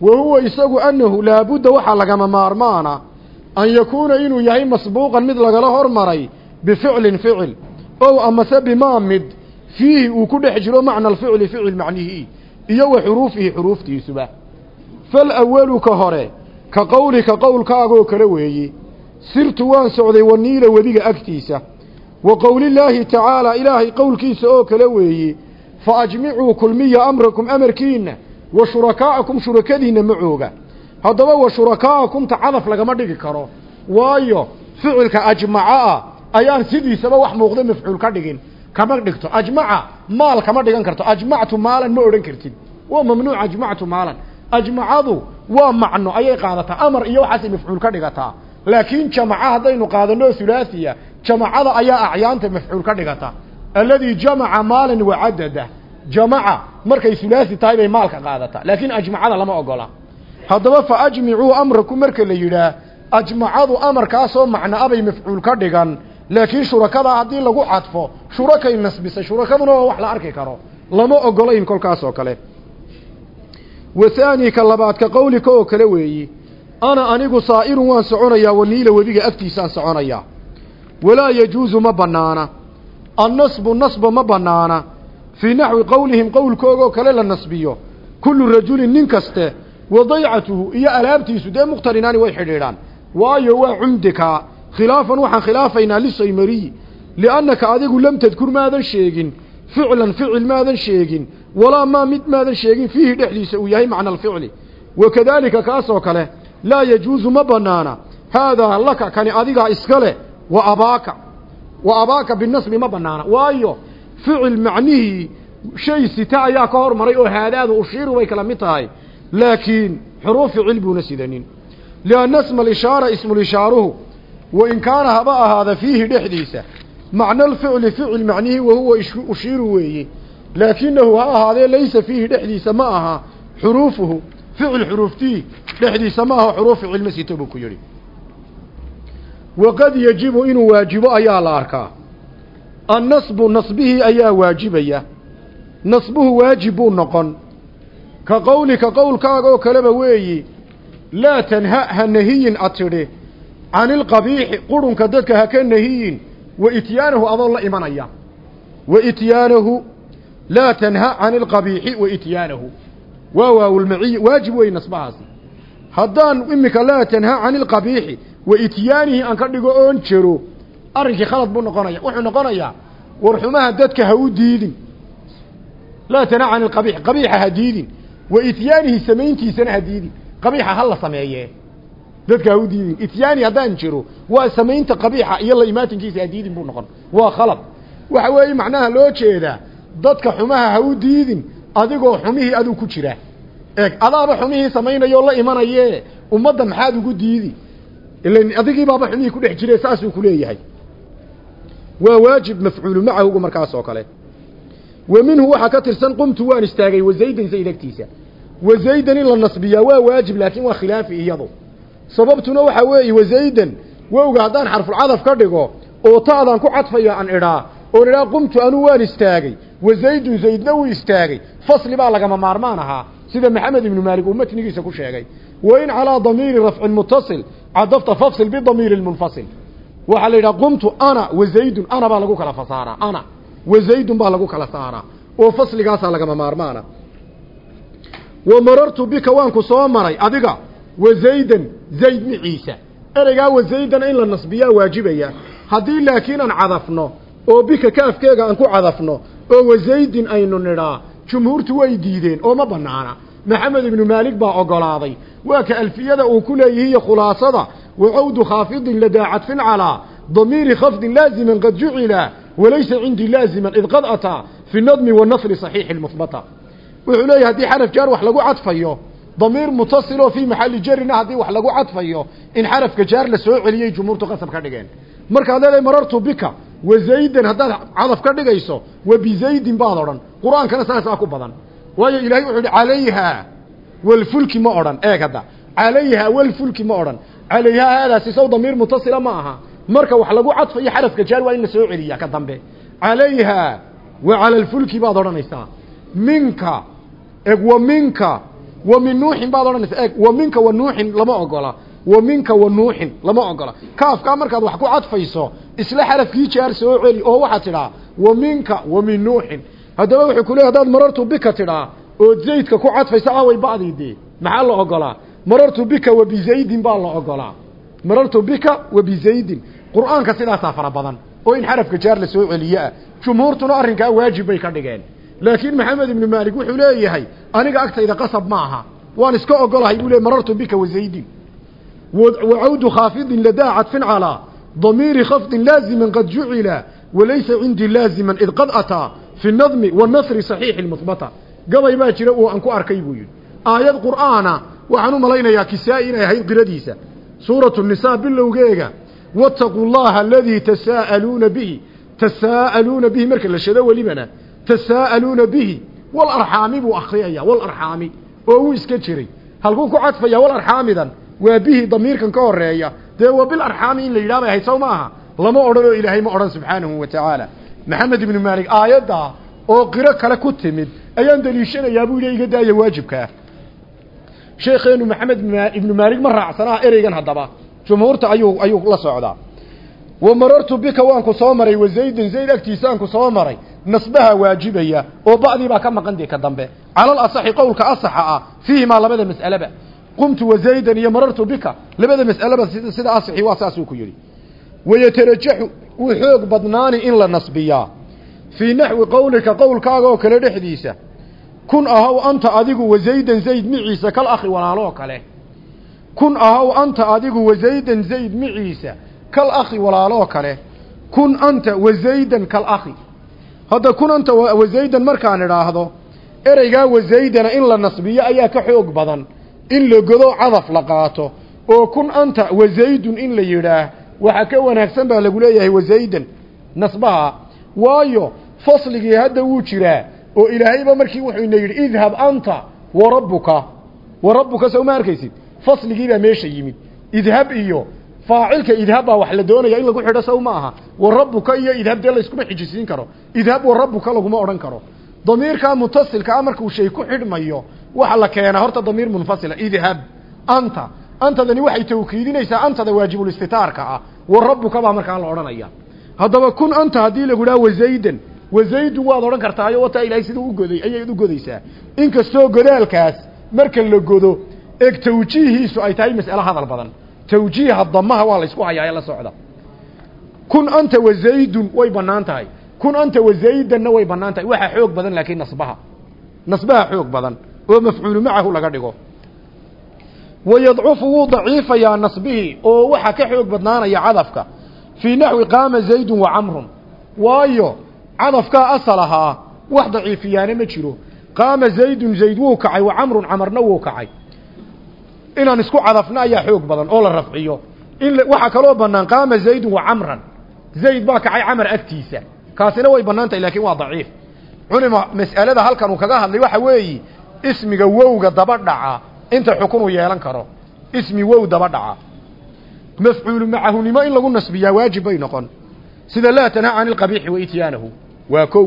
Wa huwa isagu annahu laabudda waxaa lagama maarmaana an yakuuna inuu yahay masbuuqan mid lagala hormaray bificlin ficil ow amase bimaa mid fiihi uu ku dhex jiro macna alficli ficil macnihii iyo wa xuruufihi xuruuftiisuba. Falawalu ka hore ka qowlika qowlkaagoo kale weeye sirtu waan socday waniila webiga agtiisa wa qowlillaahi tacaalaa ilaahay qowlkiisa oo kale weeye fa ajmicuu kulmiya amrakum amarkiinna wa shurakaa'akum shurakadiinna macooga haddaba wa shurakaa'akumta cadaf lagama dhigi karo. Waayo ficilka ajmaca ah ayaan sidiisaba wax muuqda mafcuul ka dhigin. Kama dhigto. Ajmaca maal kama dhigan karto. Ajmactu maalan ma odhan kartid. Waa mamnuuc ajmactu maalan. Ajmacadu waa macno ayay qaadataa. Amar iyo waxaasay mafcuul ka dhigataa. Laakiin jamaca haddaynu qaadano hulaasiya jamacada ayaa acyaanta mafcuul ka dhigata. Alladii jamaca maalan wacadada jamaca markay hulaasi tahay bay maalka qaadataa laakiin ajmacada lama ogola. Haddaba fa ajmicuu amraku marka la yidhaah ajmacadu amarkaasoo macno abay mafcuul ka dhigan. Laakiin shurakadaa haddii lagu cadfo shurakay nasbisay shurakaduna waa wax la arki karo. Lama ogolayn kolkaas oo kale. Wathaani ka labaad ka qowlika oo kale weeyi ana anigu saa'irun waan soconayaa waniila webiga agtiisaan soconayaa walaa yajuusu ma bannaana. Annasbu nasba ma bannaana. Fii naxwi qowlihim qowlkoogoo kale la nasbiyo. Kullu rajulin nin kaste wa daycatuhu iyo alaabtiisu dee muqtarinaani way xidhiidhaan. Waayo waa cumdikaa khilaafan waxaan khilaafaynaa lisaymariyi liannaka adigu lam tadkur maadan sheegin. Ficlan ficil maadan sheegin. Walaa maa mid maadan sheegin. Fiihi dhexdiisa uu yahay macna alficli wakadaalika kaasoo kale laa yajuusu ma banaana haadaa laka kani adigaa iska leh wa abaaka wa abaaka binasbi ma banaana. Waayo ficil macnihii shay sita ayaa ka hormaray oo haadaadu ushiiru bay kala mid tahay. Laakiin xuruuf ficil buuna sidanin. Lianna sma alishaara ismulishaaruhu wain kaana haba ahaada fiihi dhexdiisa macna alficli ficil macnihii wahuwa ushiiru weeye. Laakinahu ha ahaadee laysa fiihi dhexdiisa ma aha xuruufuhu ficil xuruuftii dhexdiisa ma aha xuruuf ficil ma buu ku yidhi waqad yajibu inuu waajibo ayaa la arkaa. Annasbu nasbihii ayaa waajibaya. Nasbuhu waajib buu noqon. Ka qowlika qowlkaaga oo kaleba weeyi laa tanha ha nahiyin ad tidhi. Cani ilqabiixi qurunka dadka ha ka nahiyin wa ityaanahu adoo la imanaya. Wa ityaanahu laa tanha cani ilqabiixi wa ityaanahu waa waawulmaciy waajib wey nasbahaasi. Haddaan imika laa tanha cani ilqabiixi wa ityaanihi aan ka dhigo oon jero arrinkii khalad buu noqonaya wuxuu noqonayaa war xumaha dadka ha u diidin laa tanha cani ilqabiix qabiixa ha diidin wa ityaanihi samayntiisana ha diidin qabiixa ha la sameeye dadka ha u diidin ityaani haddaan jiro waa samaynta qabiixa iyo la imaatinkiisa ha diidin buu noqon waa khalad. Waxa weeye macnaha loo jeedaa dadka xumaha ha u diidin adigoo xumihii aduu ku jira. Eeg adaaba xumihii samaynaya oo la imanaye ummadda maxaad ugu diidi ilan adigii baaba xumihii ku dhex jire saasuu ku leeyahay. Waa waajib mafcuulu macahugu markaas oo kale. Wa minhu waxaa ka tirsan qumtu waan istaagay wazaydan zayd agtiisa. Wazaydan in la nasbiyaa waa waajib laakiin waa khilaafi iyadu. Sababtuna waxaa weeye wazaydan wowga haddaan xarfulcadaf ka dhigo oo ta'daan ku cadfaya an idhaa oon idhaa qumtu anuu waan istaagay wazaydun zaydna wuu istaagay. Fasli baa lagama maarmaan ahaa sida maxamed ibnu maalik uu matnigiisa ku sheegay. Wa in calaa damiiri rafcin mutasil cadafta fafsil bidamiiri lmunfasil. Waxaa la yidhaha qumtu ana wazaydun ana baa lagu kala fasaaraa ana wazaydun baa lagu kala saaraa oo fasligaasaa lagama maarmaana. Wa marartu bika waan ku soo maray adiga wazaydan zayd miciisa. Ereygaa wazaydan in la nasbiyaa waajibaya. Haddii laakiin aan cadafno oo bika kaafkeega aan ku cadafno oo wazaydin aynu nidhaa jumhuurtu way diideen oo ma banaana maxamed ibnu maalik baa ogolaaday. Waa ka alfiyada uu ku leeyihiiyo khulaasada. Wacawdu khaafidin ladaa cadfin calaa damiiri khafdin laaziman qad jucila walaysa cindii laaziman id qad ataa fi nadmi wanasri saxiixi lmuhbata wuxuu leeyahy haddii xaraf jaar wax lagu cadfayo damiir mutasiloo fii maxalli jarina haddii wax lagu cadfayo in xarafka jaar la soo celiyey jumhuurtu qasab ka dhigeen. Markaad leedahay marartu bika wa zaydan haddaad cadaf ka dhigayso wa bizaydin baad odhan. Qur'aankana saasaa ku badan waayo ilaahay wuxuu yidhi calayhaa walfulki ma odhan. Eeg hadda. Calayhaa walfulki ma odhan. Calayhaa haadaasi saw damiir mutasila ma aha. Marka wax lagu cadfayo xarafka jaar waa in la soo celiyaa ka dambe. Calayhaa wa cala alfulki baad odhanaysaa. Minka eg wa minka wa min nuuxin baad odhanaysaa. Eg wa minka wa nuuxin lama ogola. Wa minka wa nuuxin lama ogola. Kaafkaa markaad wax ku cadfayso isla xarafkii jaar soo celi oo waxaad tidhaa wa minka wa min nuuxin haddaba wuxuu ku leeyahy hadaad marartu bika tidhaa oo zaydka ku cadfaysa ah, aaway bacdii dee maxaa la ogolaa? Marartu bika wa bizaydin baa la ogolaa. Marartu bika wa bizaydin qur'aanka sidaasaa fara badan oo in xarafka jaar la soo celiye ah. Jumhuurtuna arrinkaa waajib bay ka dhigeen. Laakiin maxamed ibnu maalik wuxuu leeyahay aniga agtayda qasab maaha waan iska ogolahay buu le marartu bika wa zaydin. Wacawdu khaafidin ladaa cadfin calaa. Damiiri khafdin laaziman qad jucila walaysa cindii laaziman id qad ataa fi nadmi wa nasri saxiixi muhbata gabay baa jira oo aan ku arkay buu yidhi. Aayad qur'aana waxaan u malaynayaa kisaa'i inay ahayd qiradiisa. Suuratu nisaa bilowgeega waataquu llaha aladii tasaa'aluuna bihi. Tasaa'aluuna bihi marka la shado welibana tasaa'aluuna bihi. Wal arxaami buu akhriyaya wal arxaami. Oo wuu iska jiray. Halkuu ku cadfaya wal arxaamidan waa bihi damiirkan ka horreeya dee wa bil arxaami in la yidhah bay ahayd saw ma aha lama odhan oo ilaahay ma odhan subxaanahu wa tacaala maxamed ibnu maalik aayaddaa oo qiro kale ku timid ayaan daliishanayaa buu yidhi iga daaya waajibkaa sheekheenu maxamed ibnu maalik ma raacsanaa ereygan haddaba. Jumhuurta ayuu ayuu la socdaa wa marartu bika waan ku soo maray wa zaydan zayd agtiisaan ku soo maray. Nasbaha waajibaya oo bacdii baa ka maqan dee ka dambe. Calal asaxi qowlka asaxa ah fiihimaa labada mas'aleba qumtu wazaydan iyo marartu bika labada mas'aleba sida asixi waa saasuu ku yidhi wuu xoog badnaani in la nasbiyaa fii naxwi qowlika qowlkaaga oo kale dhexdiisa. Kun ahow anta adigu wazaydan zayd miciisa kal akhi walaaloo kale. Kun ahow anta adigu wazaydan zayd miciisa kal akhi walaaloo kale. Kun anta wazaydan kal akhi. Hadda kun anta wazaydan markaan idhaahdo ereygaa wazaydana in la nasbiyo ayaa ka xoog badan. In la godo cadaf la qaato. Oo kun anta wazaydun in la yidhaah waxa ka wanaagsan baa lagu leeyahay wazaydan nasbaha. Waayo fasligii hadda wuu jiraa oo ilaahayba markii wuxuu ina yidhi idhab anta wa rabbuka. Wa rabbuka sow ma arkaysid? Fasligiibaa meesha yimid. Idhab iyo faacilka idhab baa wax la doonaya in lagu xidho sow ma aha. Wa rabbuka iyo idhab dee layskuma xijisiin karo. Idhab wa rabbuka laguma odhan karo. Damiirkaa mutasilka a markuu shay ku xidhmayo waxa la keenaa horta damiir munfasila idhab. Anta antadani waxay tawkiidinaysaa antada waajibulistitaarka ah wa rabbuka baa markaa la odhanaya. Haddaba kun anta haddii lagu dhaha wazaydan wazaydun waad odhan kartaayo wataa ilaahay siduu u goday ayayd u godaysaa. Inkastoo godaalkaas marka la godo eg tawjiihiisu ay tahay mas'alo hadal badan. Tawjiiha damaha waa la isku hayaa ee la socda. Kun anta wazaydun way bannaan tahay. Kun anta wazaydanna way bannaan tahay. Waxaa xoog badan laakiin nasbaha. Nasbaha xoog badan. Oo mafcuulu macahu laga dhigo daciifayaa nasbihii oo waxaa ka xoog badnaanaya cadafka fii naxwi qaama zaydun wa camrun waayo cadafkaa asal ahaa wax daciifiyaana ma jiro qaama zaydun zayd wuu kacay wa camrun camarna wuu kacay inaan isku cadafna ayaa xoog badan oo la rafciyo in waxaa kaloo bannaan qaama zaydun wa camran zayd baa kacay camar agtiisa kaasina way bannaan tahay laakiin waa daciif culima mas'alada halkan uu kaga hadlay waxa weeyi ismiga wowga daba dhaca inta xukun uu yeelan karo ismi wow daba dhaca. Mafcuulu macahunimo in lagu nasbiyaa waajib bay noqon. Sida laa tanhaa cani lqabiixi wa ityaanahu. Waa kow.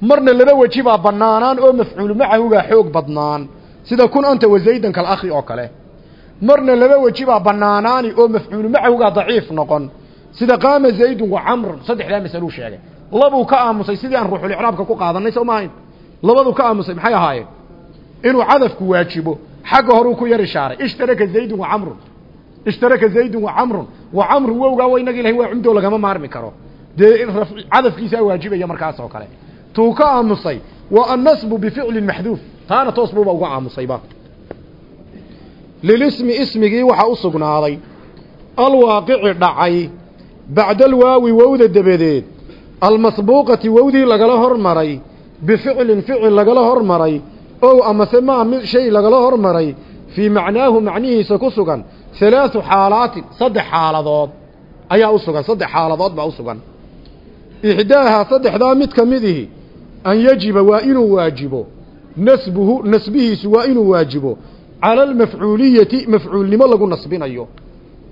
Marna laba weji baa bannaanaan oo mafcuulu macahugaa xoog badnaan. Sida kun anta wazaydan kal akhi oo kale. Marna laba weji baa bannaanaani oo mafcuulu macahugaa daciif noqon. Sida qaama zaydun wa camrun saddexdaa masaluu sheegay. Labuu ka aamusay sidii aan ruuxulicraabka ku qaadanay soo maahayn. Labaduu ka aamusay maxay ahaayeen inuu cadafku waajibo xagga horuu ku yar ishaaray ishtaraka zaydun wa camrun. Ishtaraka zaydun wa camrun. Wa camrun wowgaa wa inaga ilahay waa cumdoo lagama maarmi karo. Dee cadafkiisaa waajibaya markaas oo kale. Tuu ka aamusay. Wa annasbu bificlin maxduuf. Taana toos buuba uga aamusayba lilismi ismigii waxaa u sugnaaday. Alwaaqici dhacay. Bacda alwaawi wowda dabadeed. Almasbuuqati wowdii lagala hormaray. Bificlin ficil lagala hormaray ow amase maa mid shay lagala hormaray fii macnaahu macnihiisa ku sugan halaathu xaalaatin saddex xaaladood ayaa u sugan saddex xaaladood baa u sugan. Ixdaahaa saddexdaa mid ka midihi an yajiba waa inuu waajibo nasbuhu nasbihiisu waa inuu waajibo cala almafcuuliyati mafcuulnimo lagu nasbinayo.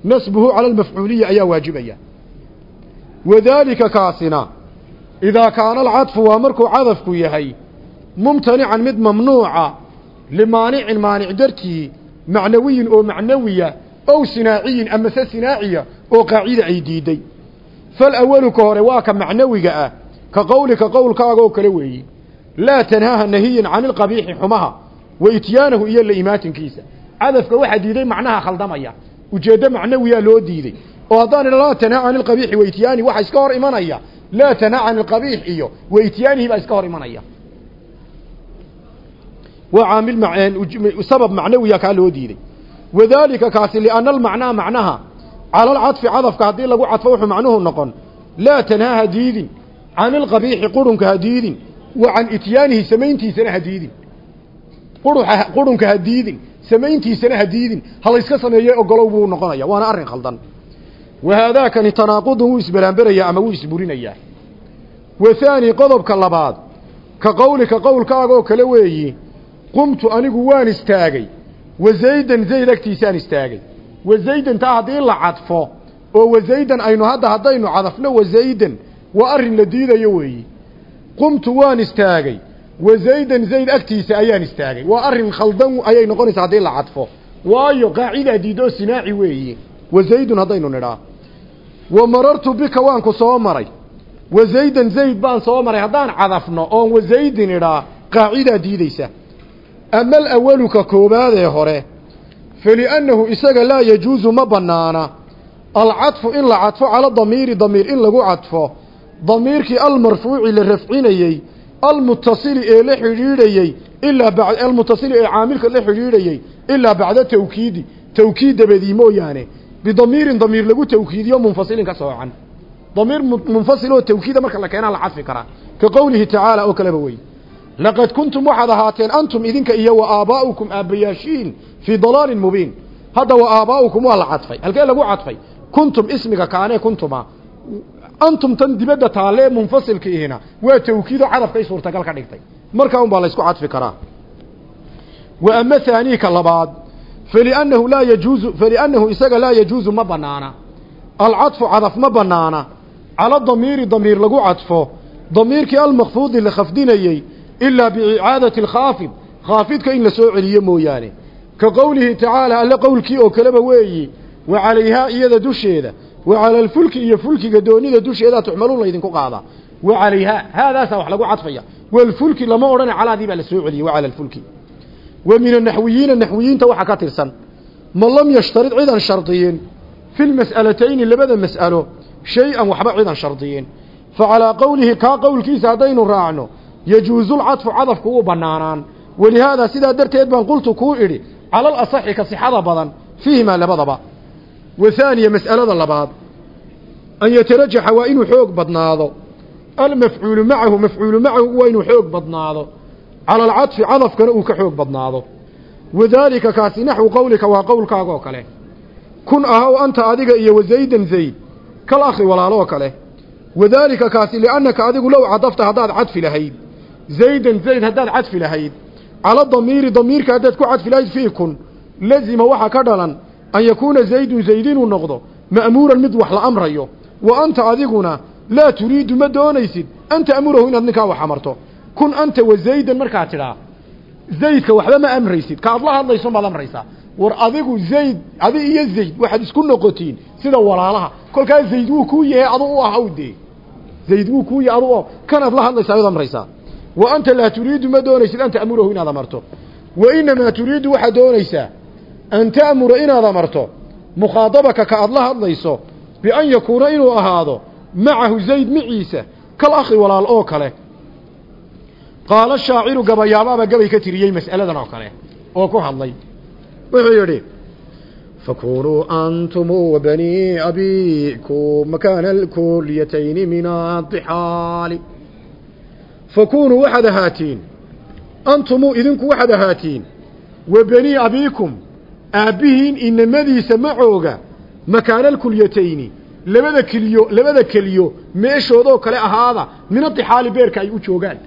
Nasbuhu cala almafcuuliya ayaa waajibaya. Wadaalika kaasina idaa kaana alcadfu waa markuu cadafku yahay mumtanican mid mamnuuca limaanicin maanic dartii macnawiyin oo macnawiya ow sinaaciyin amase sinaaciya oo qaacida ay diiday. Fal awalu ka hore waa ka macnawiga ah ka qowlika qowlkaaga oo kale weeyi. Laa tanhaaha nahiyin cani ilqabiixi xumaha wa ityaanahu iyo la imaatinkiisa. Cadafka waxaa diiday macnaha khaldamaya ujeeddo macnawiyaa loo diiday. Oo haddaan idha laa tanhaa cani ilqabiixi wa ityaani waxa iska hor imanaya. Laa tanhaa cani ilqabiix iyo wa ityaanihi baa iska hor imanaya macnawiya kaa loo diiday. Wadaalika kaasi lianna almacnaa macnaha cala alcadfi cadafka haddii lagu cadfo wuxuu macnuhu noqon laa tanhaa ha diidin can ilqabiixi qurunka ha diidin wa can ityaanihi samayntiisana ha diidin. Qurunka ha diidin samayntiisana ha diidin. Halayska sameeye ogolow buu noqonaya waana arrin khaldan. Wa haadaakani tanaaqudun wuu isberaanberayaa ama wuu isburinayaa wa haani qodobka labaad ka qowlika qowlkaagoo kale weeyi qumtu anigu waan istaagay. Wa zaydan zayd agtiisaan istaagay. Wa zaydan taa haddii la cadfo oo wa zaydan aynu hadda haddaynu cadafno wa zaydan waa arrin la diidayo weeyi. Qumtu waan istaagay. Wa zaydan zayd agtiisa ayaan istaagay. Waa arrin khaldan ayay noqonaysaa haddii la cadfo. Waayo qaacidaa diidoo sinaaci weeye wa zaydun haddaynu nidhaa. Wa marartu bika waan ku soo maray. Wa zaydan zayd baan soo maray. Haddaan cadafno oon wa zaydin idhaa qaacidaa diideysa ama alawalu ka koobaadee hore faliannahu isaga laa yajuusu ma bannaana alcadfu in la cadfo cala damiiri damiir in lagu cadfo damiirkii almarfuuci la rafcinayey almutasili ee la xidhiidhayey ilaa almutasili ee caamilka la xidhiidhayey ilaa bacda tawkiidi tawkiid dabadii mooyaane bidamiirin damiir lagu tawkiidiyo munfasilin ka soocan damiir munfasil oo tawkiida marka la keenaa la cadfi karaa ka qowlihi tacaala oo kaleba wey laqad kuntum waxaad ahaateen antum idinka iyo wa aabaa'ukum aabbayaashiin fii dalaalin mubiin hadda wa aabaa'ukum waa la cadfay halkee lagu cadfay kuntum ismiga kaanee kuntuma antum tan dibadda taalee munfasilka ihina waa tawkiidoo cadafkay suurtagal ka dhigtay markaa un baa laysku cadfi karaa wa ama haaniika labaad faliannahu laa yajuuzu faliannahu isaga laa yajuusu ma banaana alcadfu cadaf ma banaana cala damiiri damiir lagu cadfo damiirkii almakfuudi la khafdinayey ilaa biicaadati alkhaafid khaafidka in la soo celiyo mooyaane ka qowlihi tacaala alle qowlkii oo kaleba weeyi wa calayhaa iyada dusheeda wa cala alfulki iyo fulkiga doonida dusheedaa tuxmaluun laydinku qaadaa wa calayhaa haadaasaa wax lagu cadfaya walfulki lama odhana calaadii baa la soo celiyey wa cala alfulki wa min anaxwiyiina naxwiyiinta waxaa ka tirsan man lam yashtarid cidan shardiyin fi lmas'alatayni labada mas'alo shay-an waxba cidan shardiyin fa calaa qowlihi kaa qowlkiisa haddaynu raacno yajuusulcadfu cadafku wuu bannaanaan walihaadaa sidaa darteed baan qultu kuu idhi cala alasaxi ka sixada badan fiihimaa labadaba wa haaniya mas'alada labaad an yatarajaxa waa inuu xoog badnaado almafcuulu macahu mafcuulu macahu waa inuu xoog badnaado cala alcadfi cadafkana uu ka xoog badnaado wadaalika kaasi naxwu qowlika waa qowlkaaga oo kale kun ahow anta adiga iyo wazaydan zayd kal akhi walaalo oo kale wadaalika kaasi liannaka adigu low cadafta haddaad cadfi lahayd zaydan zayd haddaad cadfi lahayd cala damiiri damiirka haddaad ku cadfi lahayd fii kun lazima waxaa ka dhalan an yakuuna zaydun zayd inuu noqdo ma'muuran mid wax la amrayo wa anta adiguna laa turiidu ma doonaysid an ta'murahu inaad ninkaa wax amarto kun anta wa zaydan markaad tidhaa zaydka waxba ma amraysid kaad la hadlayso maad amraysaa war adigu zayd adi iyo zayd waxaad isku noqotiin sida walaalaha kolkaa zayd wuu kuu yahay adu u ahaw dee zayd wuu kuu yahay adu kanaad la hadlaysaa ayaad wa anta laa turiidu ma doonaysid an ta'murahu inaad amarto. Wa inamaa turiidu waxaad doonaysaa an ta'mura inaad amarto. Mukhaadabaka ka aad la hadlayso bian yakuuna inuu ahaado macahu zayd maciisa kal akhi walaal oo kale. Qaala shaaciru gabayaabaaba gabay ka tiriyey mas'aladan oo kale oo ku hadlay. Wuxuu yidhi fakunuu antum wabanii abikum makaana alkulyatayni min adixaali fakunuu waxaad ahaatiin antumuu idinku waxaad ahaatiin wa banii abiikum aabbihiin inamadiisa macooga makaana alkulyatayni labada keliyo labada keliyo meeshoodoo kale ahaada minadixaali beerka ay u joogaan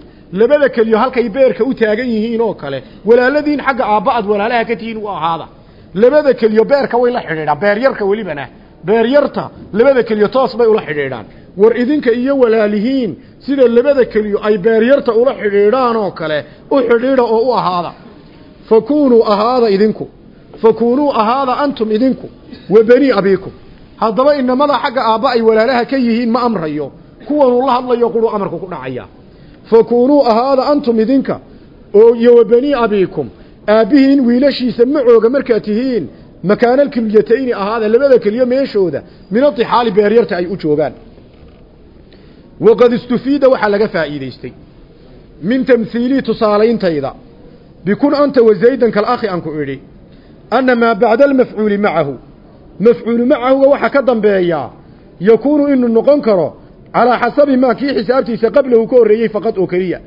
labada keliyo halkay beerka u taagan yihiin oo kale walaaladiin xagga aabba-ad walaalaha ka tihiin u ahaada labada keliyo beerka way la xidhiidhaan beeryarka welibana beeryarta labada keliyo toos bay ula xidhiidhaan war idinka iyo walaalihiin sida labada keliyo ay beeryarta ula xidhiidhaan oo kale u xidhiidha oo u ahaada. Fakuunuu ahaada idinku. Fakuunuu ahaada antum idinku wa banii abiikum. Haddaba inamada xagga aabba ay walaalaha ka yihiin ma amrayo. Kuwanuu la hadlayo quruu amarku ku dhacaya. Fakuunuu ahaada antum idinka oo iyo wa banii abiikum. Aabbihiin wiilashiisa macooga markaad tihiin. Makaanalkilyatayni ahaada labada keliyo meeshooda min adixaali beeryarta ay u joogaan waqad istufiida waxaa laga faa'iidaystay min tamhiilii tusaalayntayda bikun anta wa zaydan kalakhi aan ku idhi anna maa bacda almafcuuli macahu mafcuulu macahuga waxaa ka dambeeyaa yakuunu inuu noqon karo calaa xasabi maa kii xisaabtiisa qablahu ka horreeyey faqad oo keliya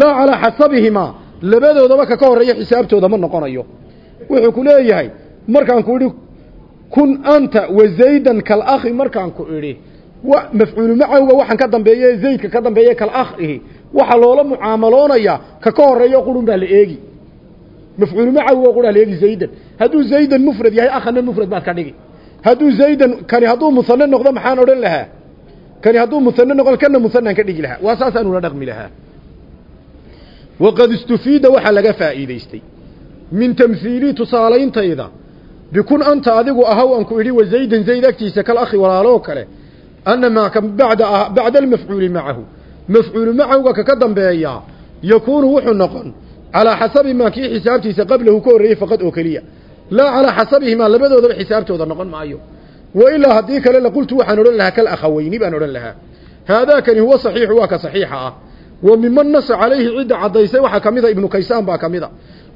laa calaa xasabihimaa labadoodaba ka ka horreeya xisaabtooda ma noqonayo wuxuu ku leeyahay markaan ku idhi kun anta wa zaydan kalakhi markaan ku idhi wa mafcuulu macahuga waxaan ka dambeeye zaydka ka dambeeye kalakh ihi waxaa loola mucaamaloonayaa ka ka horreeyo qurun baa la eegi. Mafcuulu macahu oo quraa la eegi zaydan. Hadduu zaydan mufrad yahay akhana mufrad baad ka dhigi. Hadduu zaydan kani hadduu musane noqdo maxaan odhan lahaa? Kani hadduu musane noqon kana musanaan ka dhigi lahaa. Waa saasaan ula dhaqmi lahaa. Waqad istufiida waxaa laga faa'iidaystay. Min tamhiilii tusaalayntayda bikun anta adigu ahaw aan ku idhi wa zaydan zayd agtiisa kal walaaloo kale anna maa ka bacda almafcuuli macahu mafcuulu macawga kaka dambeeyaa yakuunu wuxuu noqon calaa xasabi maa kii xisaabtiisa qablahu ka horreeyey faqad oo keliya laa calaa xasabihimaa labadoodaba xisaabtooda noqon maayo wa ilaa haddii kale la qultu waxaan odhan lahaa kal akhaweyni baan odhan lahaa haadaakani huwa saxiixu waa ka saxiixa ah wa miman nasa calayhi cidda caddaysay waxaa ka mida ibnu kaysaan baa ka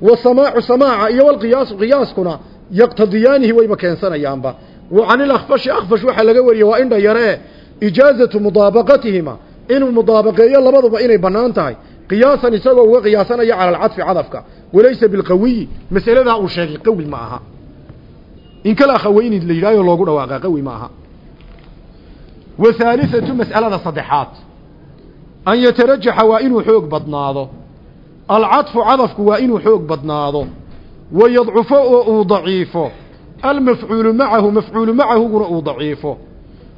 wa samaacu samaaca iyo walqiyaasu qiyaaskuna yaqtadiyaanihi wayba keensanayaanba wa can ilakfashi akfash waxaa laga wariyey waa indha yaree. Ijaazatu mudaabaqatihima. Inuu mudaabaqeeyo labaduba inay bannaan tahay. Qiyaasan isagoo uga qiyaasanaya cala alcadfi cadafka. Walaysa bilqawiyi masaladaa uu sheegay qawi ma aha. In kala akhaweyni la yidhahyo loogu dhawaaqa qawi ma aha. Wa haalisatu mas'alada saddexaad. An yatarajaxa waa inuu xoog almafcuulu macahu mafcuulu macahuguna uu daciifo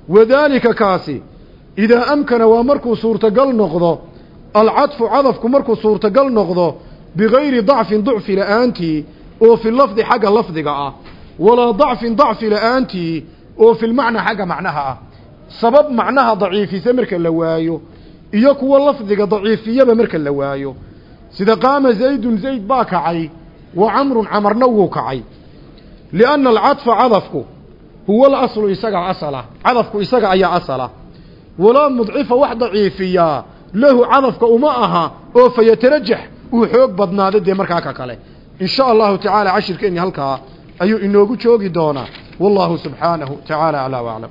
wadaalika kaasi idaa amkana waa markuu suurtagal noqdo alcadfu cadafku markuu suurtagal noqdo bigayri dacfin dacfi la'aantii oo fi lafdi xagga lafdiga ah walaa dacfin dacfi la'aantii oo fi lmacna xagga macnaha ah sabab macnaha daciifisa marka la waayo iyo kuwa lafdiga daciifiyaba marka la waayo sida qaama zaydun zayd baa kacay wa camrun camarna wuu kacay lianna alcadfa cadafku huwa alaslu isaga asala cadafku isaga ayaa asala walaa mudcifa wax daciifiyaa lahu cadafka uma aha oo fayatarajax uu xoog badnaado dee markaa ka kale in sha allahu tacaala cashirkeenni halkaa ayuu inoogu joogi doonaa wallahu subxaanahu tacaala aclaa waclam